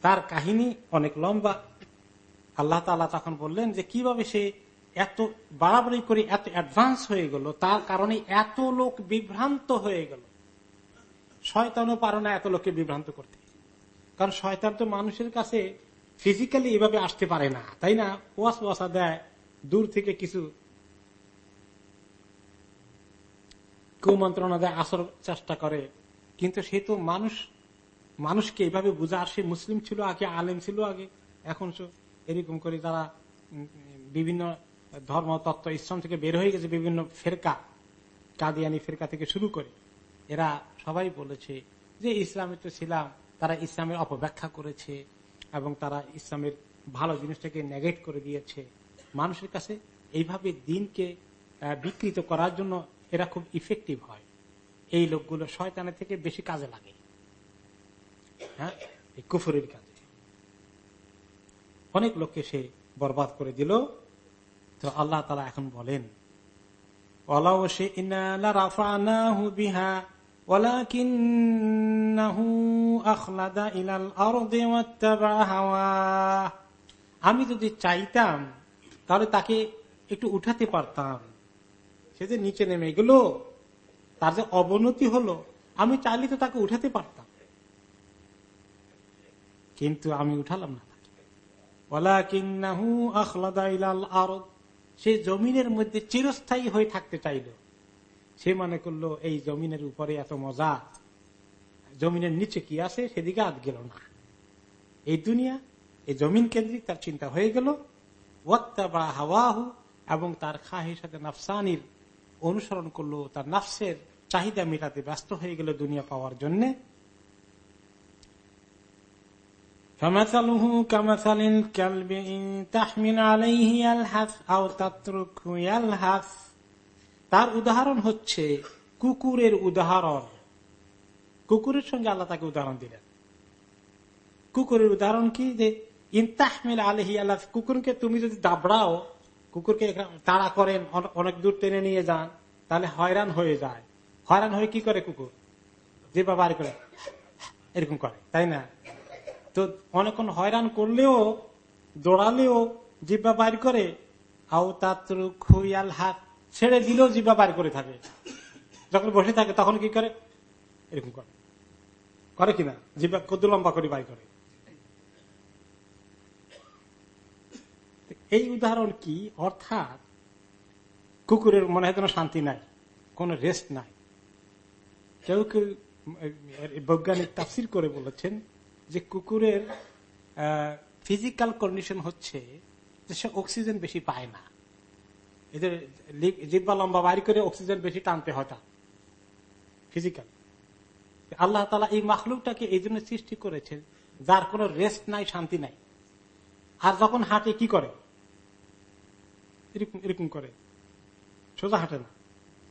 তার কাহিনী অনেক লম্বা। আল্লাহ তখন বললেন যে, কীভাবে সে এত বাড়াবাড়ি করে এত অ্যাডভান্স হয়ে গেল, তার কারণে এত লোক বিভ্রান্ত হয়ে গেল। শয়তানও পারো না এত লোককে বিভ্রান্ত করতে। কারণ শয়তান তো মানুষের কাছে ফিজিক্যালি এভাবে আসতে পারে না, তাই না? ওয়াস ওয়াসা দেয়, দূর থেকে কিছু কুমন্ত্রণা দেয়, আসর চেষ্টা করে। কিন্তু সে তো মানুষ, মানুষকে এইভাবে বোঝার সে মুসলিম ছিল আগে, আলেম ছিল আগে, এখন এরকম করে যারা বিভিন্ন ধর্ম তত্ত্ব ইসলাম থেকে বের হয়ে গেছে বিভিন্ন ফেরকা, কাদিয়ানি ফেরকা থেকে শুরু করে। এরা সবাই বলেছে যে ইসলামে তো ছিলাম, তারা ইসলামের অপব্যাখ্যা করেছে এবং তারা ইসলামের ভালো জিনিসটাকে নেগেট করে দিয়েছে। মানুষের কাছে এইভাবে দিনকে বিকৃত করার জন্য এরা খুব ইফেক্টিভ হয়। এই লোকগুলো শয়তানের থেকে বেশি কাজে লাগে। হ্যাঁ? এই কুফুরের কাজে। অনেক লোককে সে বরবাদ করে দিল। তো আল্লাহ তালা এখন বলেন আমি যদি চাইতাম, তাহলে তাকে একটু উঠাতে পারতাম। সে যে নিচে নেমে গেল, তার যে অবনতি হলো, আমি চাইলে তো তাকে উঠাতে পারতাম। কিন্তু আমি উঠালাম না সে জমিনের মধ্যে চিরস্থায়ী হয়ে থাকতে চাইল। সে মনে করল, এই জমিনের উপরে এত মজা। জমিনের নিচে কি আছে সেদিকে আদ গেল না। এই দুনিয়া, এই জমিন কেন্দ্রিক তার চিন্তা হয়ে গেল। ওয়াত্তাবা হাওয়াহু এবং তার খাহের সাথে নাফসানির অনুসরণ করল। তার নাফসের চাহিদা মেটাতে ব্যস্ত হয়ে গেল দুনিয়া পাওয়ার জন্যে। فمثله كمثل الكلب إن تحمل عليه يلهث أو تتركه يلهث তার উদাহরণ হচ্ছে কুকুরের উদাহরণ কুকুরের সঙ্গে আল্লাহ তাকে উদাহরণ দিলেন কুকুরের উদাহরণ কি যে ইনতাহমিল আলহি আল্লাহ কুকুরকে তুমি যদি দাবড়াও কুকুরকে তাড়া করেন অনেক দূর টেনে নিয়ে যান তাহলে হয়রান হয়ে যায় হয়রান হয়ে কি করে কুকুর যে বাবা করে এরকম করে তাই না তো অনেকক্ষণ হয়রান করলেও, দৌড়ালেও জিব্বা বাইর করে, আও তাত্রু খুয়াল হাত ছেড়ে দিলেও জিব্বা বাইর করে থাকে। যখন বসে থাকে তখন কি করে? এরকম করে। করে কিনা জিব্বা কত লম্বা করে বাই করে। এই উদাহরণ কি? অর্থাৎ কুকুরের মনে হয় শান্তি নাই, কোন রেস্ট নাই। কেউ কেউ বৈজ্ঞানিক তাফসির করে বলেছেন যে কুকুরের ফিজিক্যাল কন্ডিশন হচ্ছে যে সে অক্সিজেন বেশি পায় না। এদের জিব্বা লম্বা বাড়ি করে অক্সিজেন বেশি টানতে হয় ফিজিক্যাল আল্লাহ তালা এই মাখলুকটাকে এই জন্য সৃষ্টি করেছেন, যার কোনো রেস্ট নাই, শান্তি নাই। আর যখন হাঁটে, কি করে? এরকম করে। সোজা হাঁটে না।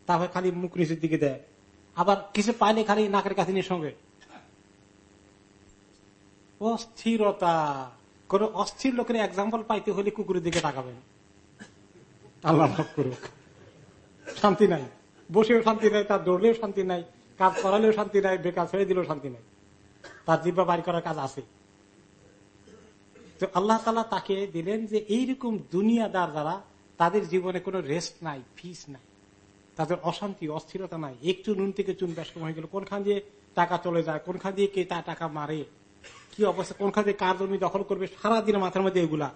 তারপরে খালি মুখ নিচের দিকে দেয়। আবার কিছু পাইলে খালি নাকের কাছে নিয়ে সঙ্গে। অস্থিরতা। কোন অস্থির লোকের এক্সাম্পল পাইতে হলে কুকুরের দিকে তাকাবেন। আল্লাহ করুক। শান্তি নাই। বসেও শান্তি নাই, তার দৌড়লেও শান্তি নাই, কাজ করালেও শান্তি নাই বেকার ছেড়ে দিলেও শান্তি নাই। তার জিব্বা বাড়ি করার কাজ আছে। তো আল্লাহ তালা তাকে দিলেন যে এইরকম দুনিয়াদার দ্বারা তাদের জীবনে কোনো রেস্ট নাই ফিস নাই। তাদের অশান্তি, অস্থিরতা নাই। একটু নুন থেকে চুন ব্যস্ত হয়ে গেল। কোনখান দিয়ে টাকা চলে যায়, কোনখান দিয়ে কে তা টাকা মারে? কি অবস্থা কোনখান থেকে কার জমি দখল করবে সারাদিন মাথার মধ্যে এগুলা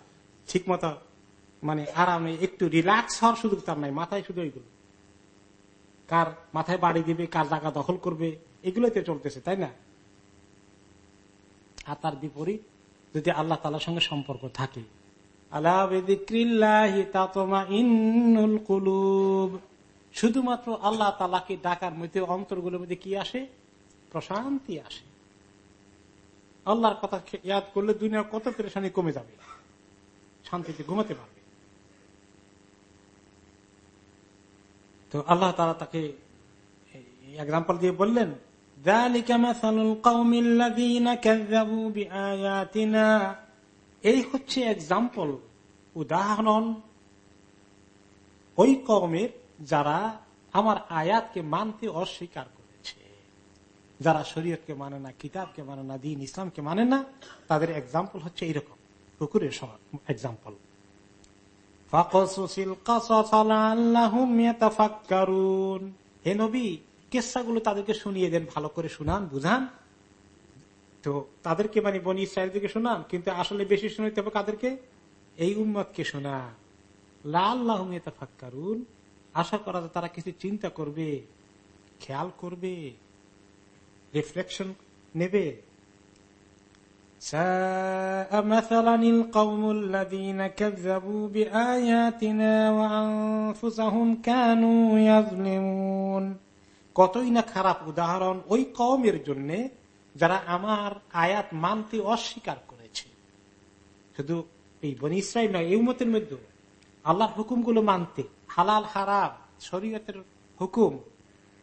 ঠিক মতো মানে আরামে একটু রিল্যাক্স হওয়ার সুযোগ তার নাই, মাথায় শুধু এগুলো। কার মাথায় বাড়ি দিবে, কার জায়গা দখল করবে, এগুলোতে চলতেছে, তাই না? আর তার বিপরীত, যদি আল্লাহ তালার সঙ্গে সম্পর্ক থাকে। শুধুমাত্র আল্লাহ তালাকে ডাকার মধ্যে, অন্তরগুলোর মধ্যে কি আসে? প্রশান্তি আসে। আল্লাহর কথা ইয়াদ করলে দুনিয়ার কত পেরেশানি কমে যাবে? শান্তিতে ঘুমাতে পারবে। তো আল্লাহ তারা তাকে এক্সাম্পল দিয়ে বললেন এই হচ্ছে এক্সাম্পল উদাহরণ ওই কমের যারা আমার আয়াতকে মানতে অস্বীকার যারা শরীয়তকে মানে না, কিতাবকে মানে না, দিন ইসলামকে মানে না, তাদের এক্সাম্পল হচ্ছে এরকম। কুকুরের এক্সাম্পল হে নবী তাদেরকে শুনিয়ে দেন, ভালো করে শুনান, বুঝান। তো তাদেরকে মানে বনি ইসরায়েলদেরকে শোনান, কিন্তু আসলে বেশি শুনাইতে হবে কাদেরকে? এই উম্মতকে শোনা লাল্লাহ ফাক্কারুন আশা করা তারা কিছু চিন্তা করবে, খেয়াল করবে। রিফ্লেকশন নেবে। কতই না খারাপ উদাহরণ ওই কমের জন্য যারা আমার আয়াত মানতে অস্বীকার করেছে। শুধু এই বনি নয়, এই মতের মধ্যে আল্লাহর হুকুমগুলো মানতে, হালাল, হারাম, শরীয়তের হুকুম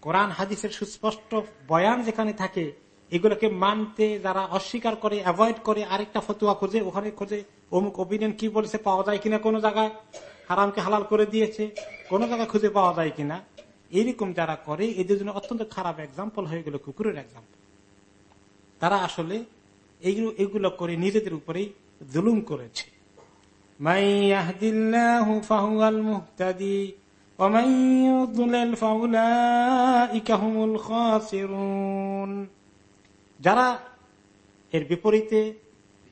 কোরআন, হাদিসের সুস্পষ্ট বয়ান যেখানে থাকে, এগুলোকে মানতে, যারা অস্বীকার করে অ্যাভয়েড করে, আরেকটা ফতুয়া খোঁজে, ওখানে খোঁজে, অমুক অপিনিয়ন কি বলেছে, পাওয়া যায় কিনা, কোনো জায়গায় হারামকে হালাল করে দিয়েছে, কোন জায়গায় খুঁজে পাওয়া যায় কিনা, এরকম যারা করে, এদের জন্য অত্যন্ত খারাপ এক্সাম্পল হয়ে গেল, কুকুরের এক্সাম্পল তারা আসলে এইগুলো এগুলো করে নিজেদের উপরেই জুলুম করেছে। যারা এর বিপরীতে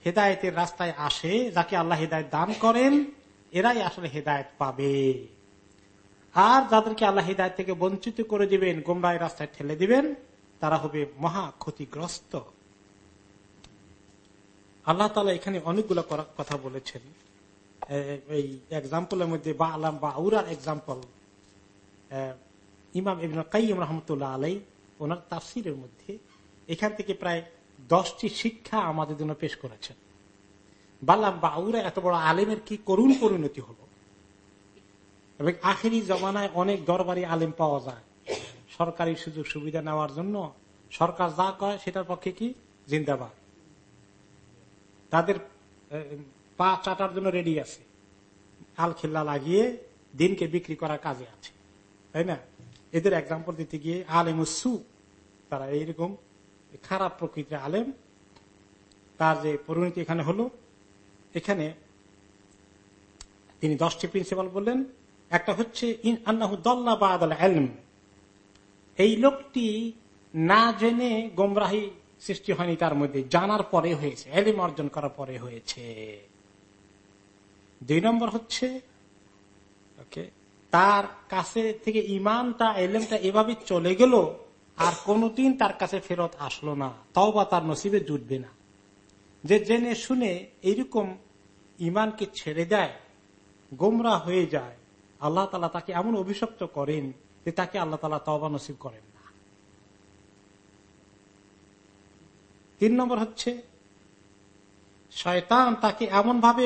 হেদায়তের রাস্তায় আসে, যাকে আল্লাহ হেদায়ত দান করেন, এরাই আসলে হেদায়ত পাবে। আর যাদেরকে আল্লাহ হৃদায়ত থেকে বঞ্চিত করে দিবেন গোমরাই রাস্তায় ঠেলে দিবেন, তারা হবে মহা ক্ষতিগ্রস্ত। আল্লাহ তালা এখানে অনেকগুলো কথা বলেছেন। এই এক্সাম্পলের মধ্যে বা আলাম বা আউরার এক্সাম্পল ইমাম ইবিন কাইম রহমতুল্লাহ আলাই ওনার তাফসিরের মধ্যে এখান থেকে প্রায় দশটি শিক্ষা আমাদের জন্য পেশ করেছেন। বালাম বা আউরা এত বড় আলেমের কি করুণ পরিণতি হলো? এবং আখেরি জমানায় অনেক দরবারি আলেম পাওয়া যায়। সরকারি সুযোগ সুবিধা নেওয়ার জন্য সরকার যা করে সেটার পক্ষে কি? জিন্দাবাদ। তাদের পা চাটার জন্য রেডি আছে। আল খেল্লা লাগিয়ে দিনকে বিক্রি করার কাজে আছে। তাই না? এদের এক্সাম্পল দিতে গিয়ে আলেম সু, তারা এইরকম খারাপ প্রকৃতির আলেম। তার যে পরিণতি এখানে হলো, এখানে তিনি দশটি প্রিন্সিপাল বললেন। একটা হচ্ছে এই লোকটি না জেনে গোমরাহি সৃষ্টি হয়নি তার মধ্যে, জানার পরে হয়েছে, এলিম অর্জন করার পরে হয়েছে। দুই নম্বর হচ্ছে তার কাছে থেকে ইমানটা এলেমটা এভাবে চলে গেল, আর কোনদিন তার কাছে ফেরত আসলো না। তাও বা তার নসিবে জুটবে না। যে জেনে শুনে এইরকম ইমানকে ছেড়ে দেয়, গোমরা হয়ে যায়, আল্লাহ তালা তাকে এমন অভিশপ্ত করেন যে তাকে আল্লাহ তালা তবা নসিব করেন না। তিন নম্বর হচ্ছে, শয়তান তাকে এমন ভাবে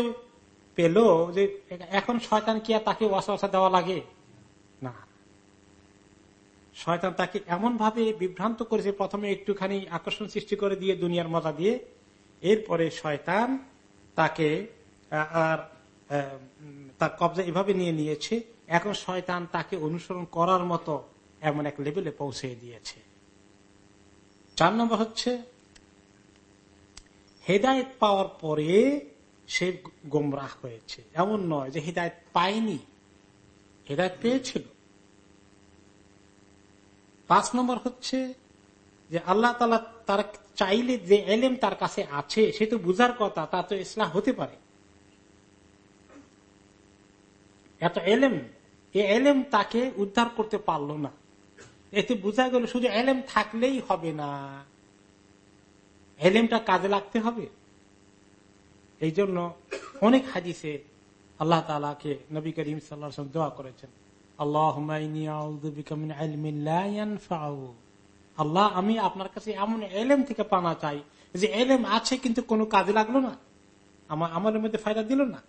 পেল যে এখন শয়তান কি আর তাকে ওয়াসা দেওয়া লাগে? না। শয়তান তাকে এমন ভাবে বিভ্রান্ত করেছে, প্রথমে একটুখানি আকর্ষণ সৃষ্টি করে দিয়ে দুনিয়ার মজা দিয়ে, এরপরে শয়তান তাকে আর তার কবজা এভাবে নিয়ে নিয়েছে, এখন শয়তান তাকে অনুসরণ করার মতো এমন এক লেভেলে পৌঁছে দিয়েছে। চার নম্বর হচ্ছে, হেদায়ত পাওয়ার পরে সে গোমরাহ হয়েছে। এমন নয় যে হেদায়ত পায়নি, হেদায়ত পেয়েছিল। পাঁচ নম্বর হচ্ছে যে আল্লাহ তালা তার চাইলে যে এলেম তার কাছে আছে, সে তো বুঝার কথা, তা তো ইসলাম হতে পারে। এত এলেম, এ এলেম তাকে উদ্ধার করতে পারল না। এতে বোঝা গেল শুধু এলেম থাকলেই হবে না। এলেমটা কাজে লাগতে হবে। এই জন্য অনেক হাদিসে আল্লাহ তালাকে নবী করিম সাল্লাহ দোয়া করেছেন। আল্লাহ, আমি আপনার কাছে এমন এলেম থেকে পানা চাই যে এলেম আছে কিন্তু কোনো কাজে লাগল না। আমার আমলের মধ্যে ফায়দা দিল না।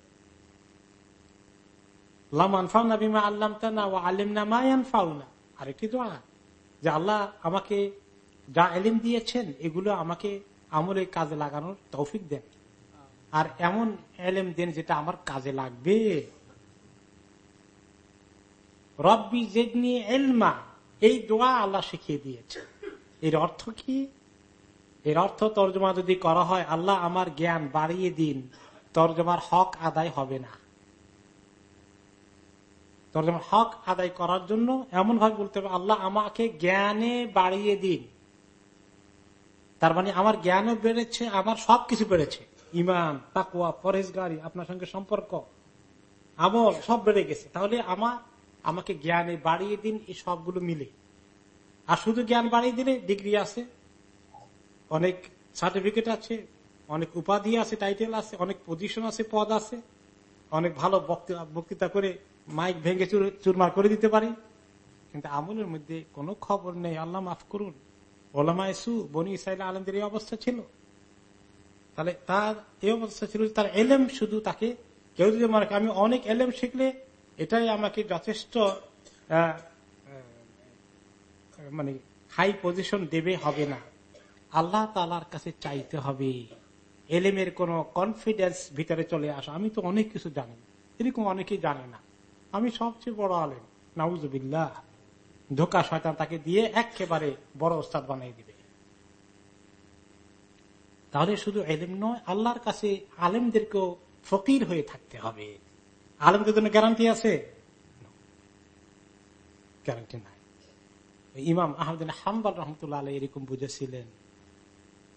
আরেকটি দোয়া, যে আল্লাহ আমাকে যা এলিম দিয়েছেন, এগুলো আমাকে আমলে কাজে লাগানোর তৌফিক দেন। আর এমন এলেম দেন যেটা আমার কাজে লাগবে। রব্বি জেদনি এলমা এই দোয়া আল্লাহ শিখিয়ে দিয়েছে। এর অর্থ কি? এর অর্থ তর্জমা যদি করা হয়, আল্লাহ আমার জ্ঞান বাড়িয়ে দিন। তর্জমার হক আদায় হবে না। তর্জমার হক আদায় করার জন্য এমন ভাবে বলতে হবে, আল্লাহ আমাকে জ্ঞানে বাড়িয়ে দিন। তার মানে আমার জ্ঞানও বেড়েছে, আমার সবকিছু বেড়েছে। ইমান তাকুয়া গাড়ি আপনার সঙ্গে সম্পর্ক, আমল, সব বেড়ে গেছে। তাহলে আমার আমাকে জ্ঞানে বাড়িয়ে দিন, এই সবগুলো মিলে। আর শুধু জ্ঞান বাড়িয়ে দিলে ডিগ্রি আছে, অনেক সার্টিফিকেট আছে, অনেক উপাধি আছে, টাইটেল আছে, অনেক পজিশন আছে, পদ আছে, অনেক ভালো বক্তৃতা করে মাইক ভেঙে চুরমার করে দিতে পারি। কিন্তু আমলের মধ্যে কোনো খবর নেই। আল্লাহ মাফ করুন। ওলামা ইসু বনি ইসাইল আলমদের এই অবস্থা ছিল। তাহলে তার এই অবস্থা ছিল তার এলেম শুধু তাকে, কেউ যদি মনে আমি অনেক এলেম শিখলে এটাই আমাকে যথেষ্ট মানে হাই পজিশন দেবে, হবে না। আল্লাহ তালার কাছে চাইতে হবে, এলেমের কোন কনফিডেন্স ভিতরে চলে আসা। আমি তো অনেক কিছু জানি, এরকম অনেকেই জানে না। আমি সবচেয়ে বড় আলেম নাউজবিল্লা ধোকা শয়তান তাকে দিয়ে একেবারে বড় ওস্তাদ বানিয়ে দিবে। তাহলে শুধু এলেম নয়, আল্লাহর কাছে আলেমদেরকেও ফকির হয়ে থাকতে হবে। আলেমদের জন্য গ্যারান্টি আছে? গ্যারান্টি নাই। ইমাম আহমদিন হাম্বাল রহমতুল্লাহ আলী এরকম বুঝেছিলেন।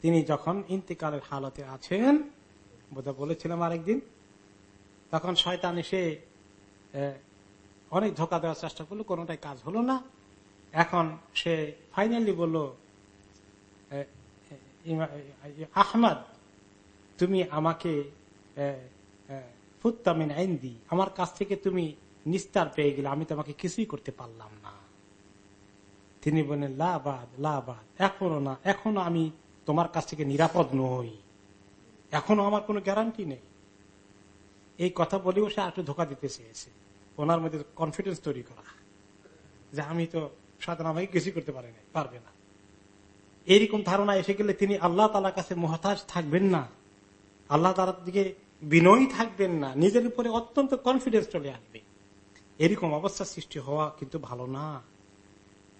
তিনি যখন ইন্তিকালের হালতে আছেন, বোধহয় বলেছিলাম আরেকদিন, তখন শয়তান এসে অনেক ধোকা দেওয়ার চেষ্টা করল, কোনটাই কাজ হলো না। এখন সে ফাইনালি বলল আহমদ, তুমি আমাকে ফুত্তামিন আইন দি আমার কাছ থেকে তুমি নিস্তার পেয়ে গেলে, আমি তোমাকে কিছুই করতে পারলাম না। তিনি বলেন লাবাদ লাবাদ এখনও না, এখনও আমি তোমার কাছ থেকে নিরাপদ নই। এখনও আমার কোনো গ্যারান্টি নেই। এই কথা বলেও সে আর একটু ধোকা দিতে চেয়েছে। ওনার মধ্যে কনফিডেন্স তৈরি করা। যে আমি তো সাধারণ আমাকে কিছুই করতে পারি না পারবে না। এইরকম ধারণা এসে গেলে তিনি আল্লাহ তালার কাছে মহতাজ থাকবেন না। আল্লাহ তালার দিকে বিনয়ী থাকবেন না। নিজের উপরে অত্যন্ত কনফিডেন্স চলে আসবে। এরকম অবস্থা সৃষ্টি হওয়া কিন্তু ভালো না।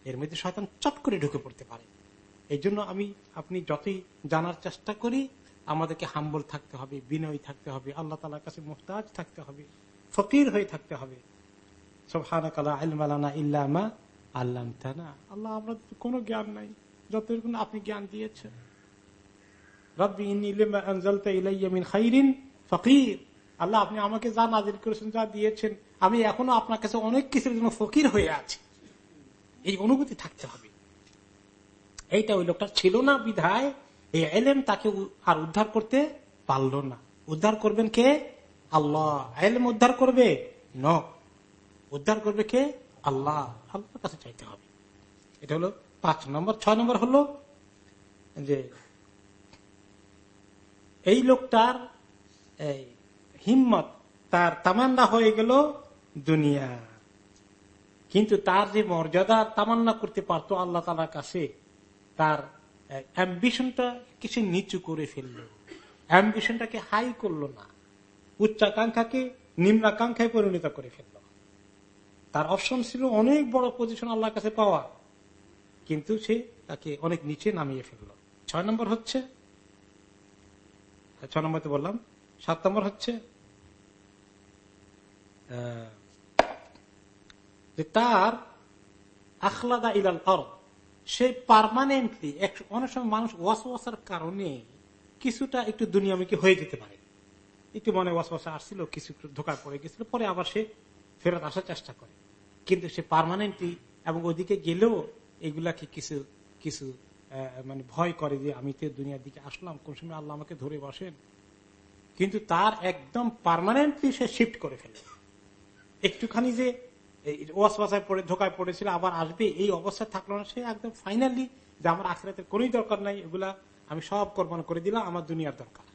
এর মধ্যে শয়তান চট করে ঢুকে পড়তে পারে। এই জন্য আমি, আপনি যতই জানার চেষ্টা করি, আমাদেরকে হাম্বল থাকতে হবে, বিনয়ী থাকতে হবে, আল্লাহ তালার কাছে মোহতাজ থাকতে হবে, ফকির হয়ে থাকতে হবে। সব হানা আলমালানা ইল্লামা আল্লাহ আল্লাহ, আমরা কোনো জ্ঞান নাই। যতটুকু আপনি জ্ঞান দিয়েছেন। আল্লাহ, আপনি আমাকে যা নাজির করেছেন, যা দিয়েছেন, আমি এখনও আপনার কাছে অনেক কিছুর জন্য ফকির হয়ে আছি। এই অনুভূতি থাকতে হবে। এইটা ওই লোকটা ছিল না বিধায়, এই এলেম তাকে আর উদ্ধার করতে পারল না। উদ্ধার করবেন কে? আল্লাহ। এলেম উদ্ধার করবে? ন উদ্ধার করবে কে? আল্লাহ। আল্লাহর কাছে চাইতে হবে। এটা হলো পাঁচ নম্বর, ছয় নম্বর হলো যে এই লোকটার হিম্মত তার তামান্না হয়ে গেল দুনিয়া। কিন্তু তার যে মর্যাদা তামান্না করতে পারতো আল্লাহ তালার কাছে, তার অ্যাম্বিশনটা কিছু নিচু করে ফেলল? অ্যাম্বিশনটাকে হাই করল না। উচ্চাকাঙ্ক্ষাকে নিম্নাকাঙ্ক্ষায় পরিণত করে ফেলল। তার অপশন ছিল অনেক বড় পজিশন আল্লাহর কাছে পাওয়া। কিন্তু সে তাকে অনেক নিচে নামিয়ে ফেলল। ছয় নম্বর হচ্ছে ছয় নম্বর তো বললাম, সাত নম্বর হচ্ছে তার আখলাদা ইলাল অর্থ সে পারমানেন্টলি অনেক সময় মানুষ ওয়াসওয়াসার কারণে কিছুটা একটু দুনিয়ামুখী হয়ে যেতে পারে। একটু মনে ওয়াসওয়াসা আসছিল, কিছু ধোকা পড়ে গেছিল, পরে আবার সে ফেরত আসার চেষ্টা করে। কিন্তু সে পারমানেন্টলি এবং ওদিকে গেলেও এগুলাকে কিছু কিছু মানে ভয় করে যে আমি তো দুনিয়ার দিকে আসলাম, কোন সময় আল্লাহ আমাকে ধরে বসেন। কিন্তু তার একদম পারমানেন্টলি সে শিফট করে ফেলে। একটুখানি যে ওয়াসবাসায় পড়ে, ধোকায় পড়েছিল, আবার আসবে, এই অবস্থা থাকল না, সে একদম ফাইনালি যে আমার আখড়াতে কোন দরকার নাই, এগুলা আমি সব কোরবান করে দিলাম, আমার দুনিয়ার দরকার।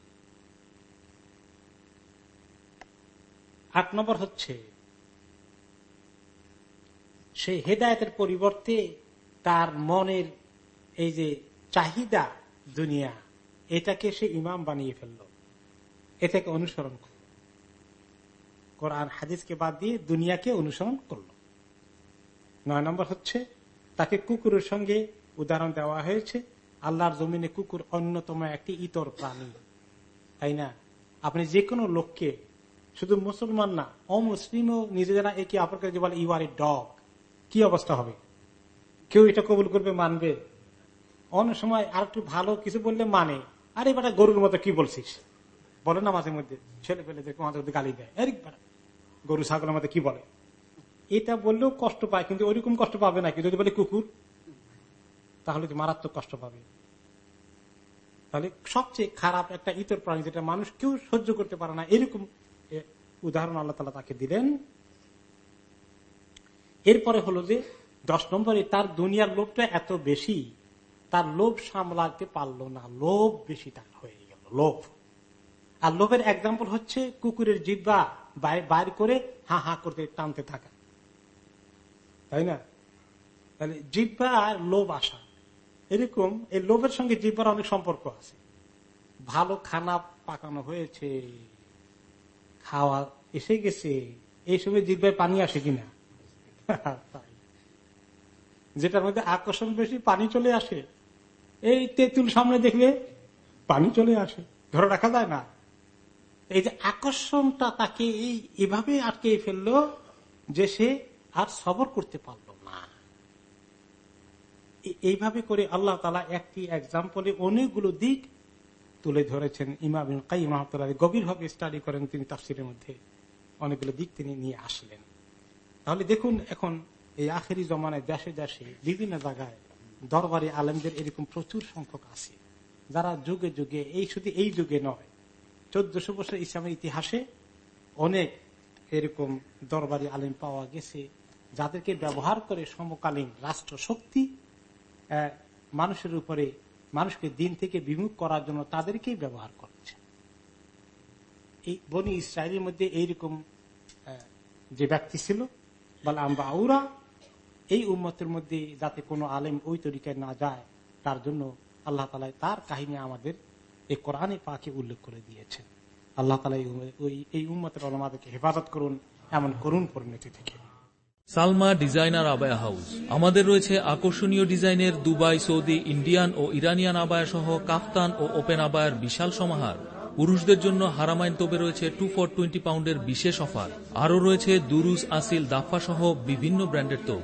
আট নম্বর হচ্ছে সেই হেদায়তের পরিবর্তে তার মনের এই যে চাহিদা দুনিয়া, এটাকে সে ইমাম বানিয়ে ফেলল। এটাকে অনুসরণ করল। কোরআন হাদিসকে বাদ দিয়ে দুনিয়াকে অনুসরণ করল। নয় নম্বর হচ্ছে, তাকে কুকুরের সঙ্গে উদাহরণ দেওয়া হয়েছে, আল্লাহর জমিনে কুকুর অন্যতম একটি ইতর প্রাণী। তাই না? আপনি যে কোনো লোককে, শুধু মুসলমান না, অমুসলিমও নিজেরা একে অপরকে বলে ইউ আর এ ডগ কি অবস্থা হবে? কেউ এটা কবুল করবে, মানবে। অনেক সময় আর একটু ভালো কিছু বললে মানে। আরে বেটা, গরুর মতো কি বলছিস? বলে না মাঝে মধ্যে। ছেলে পেলে দেখো মাঝে মধ্যে গালি দেয়। আরে বেটা, গরু, ছাগলের মধ্যে কি বলে? এটা বললেও কষ্ট পায়, কিন্তু ওইরকম কষ্ট পাবে না। যদি বলে কুকুর, তাহলে তো মারাত্মক কষ্ট পাবে। তাহলে সবচেয়ে খারাপ একটা ইতর প্রাণী যেটা মানুষ কেউ সহ্য করতে পারে না, এরকম উদাহরণ আল্লাহ তালা তাকে দিলেন। এরপরে হলো যে দশ নম্বরে, তার দুনিয়ার লোভটা এত বেশি, তার লোভ সামলাতে পারল না। লোভ বেশি তার হয়ে গেল, লোভ। আর লোভের এক্সাম্পল হচ্ছে কুকুরের জিব্বা বাইর করে হা হা করতে, টানতে থাকা। তাই না? তাহলে জিব্বা আর লোভ আসা। এরকম, এই লোভের সঙ্গে জিব্বার অনেক সম্পর্ক আছে। ভালো খানা পাকানো হয়েছে, খাওয়া এসে গেছে, এই সময় জিব্বায় পানি আসে কিনা? যেটার মধ্যে আকর্ষণ বেশি, পানি চলে আসে। এই তেঁতুল সামনে দেখলে পানি চলে আসে। ধরে রাখা যায় না। এই যে আকর্ষণটা তাকে এই এভাবে আটকে ফেলল যে সে আর সবর করতে পারল না। এইভাবে করে আল্লাহ তালা একটি এক্সাম্পলে অনেকগুলো দিক তুলে ধরেছেন। ইমাম কাইম রহমতুল্লাহ গভীরভাবে স্টাডি করেন তিনি তাফসিরের মধ্যে। অনেকগুলো দিক তিনি নিয়ে আসলেন। তাহলে দেখুন এখন এই আখেরি জমানায় দেশে দেশে বিভিন্ন জায়গায় দরবারি আলমদের এরকম প্রচুর সংখ্যক আছে, যারা যুগে যুগে, এই শুধু এই যুগে নয়, চোদ্দশো বছর ইসলামের ইতিহাসে অনেক এরকম দরবারি আলেম পাওয়া গেছে, যাদেরকে ব্যবহার করে সমকালীন রাষ্ট্র শক্তি মানুষের উপরে, মানুষকে দিন থেকে বিমুখ করার জন্য তাদেরকেই ব্যবহার করছে। এই বনি ইসরায়েলের মধ্যে এইরকম যে ব্যক্তি ছিল, বলে আমরা আউরা এই উম্মতের মধ্যে যাতে কোনো আলেম ওই তরিকায় না যায়, তার জন্য আল্লাহ তালা তার কাহিনী আমাদের এই কোরআনে পাকে উল্লেখ করে দিয়েছেন। আল্লাহ তালা এই উম্মতের আলমাদেরকে হেফাজত করুন, এমন করুন পরিণতি থেকে। সালমা ডিজাইনার আবায়া হাউস। আমাদের রয়েছে আকর্ষণীয় ডিজাইনের দুবাই, সৌদি, ইন্ডিয়ান ও ইরানিয়ান আবায়া সহ কাফতান ও ওপেন আবায়ের বিশাল সমাহার। পুরুষদের জন্য হারামাইন তোবে রয়েছে টু ফর টোয়েন্টি পাউন্ডের বিশেষ অফার। আরও রয়েছে দুরুজ, আসিল, দাফা সহ বিভিন্ন ব্র্যান্ডের তোপ।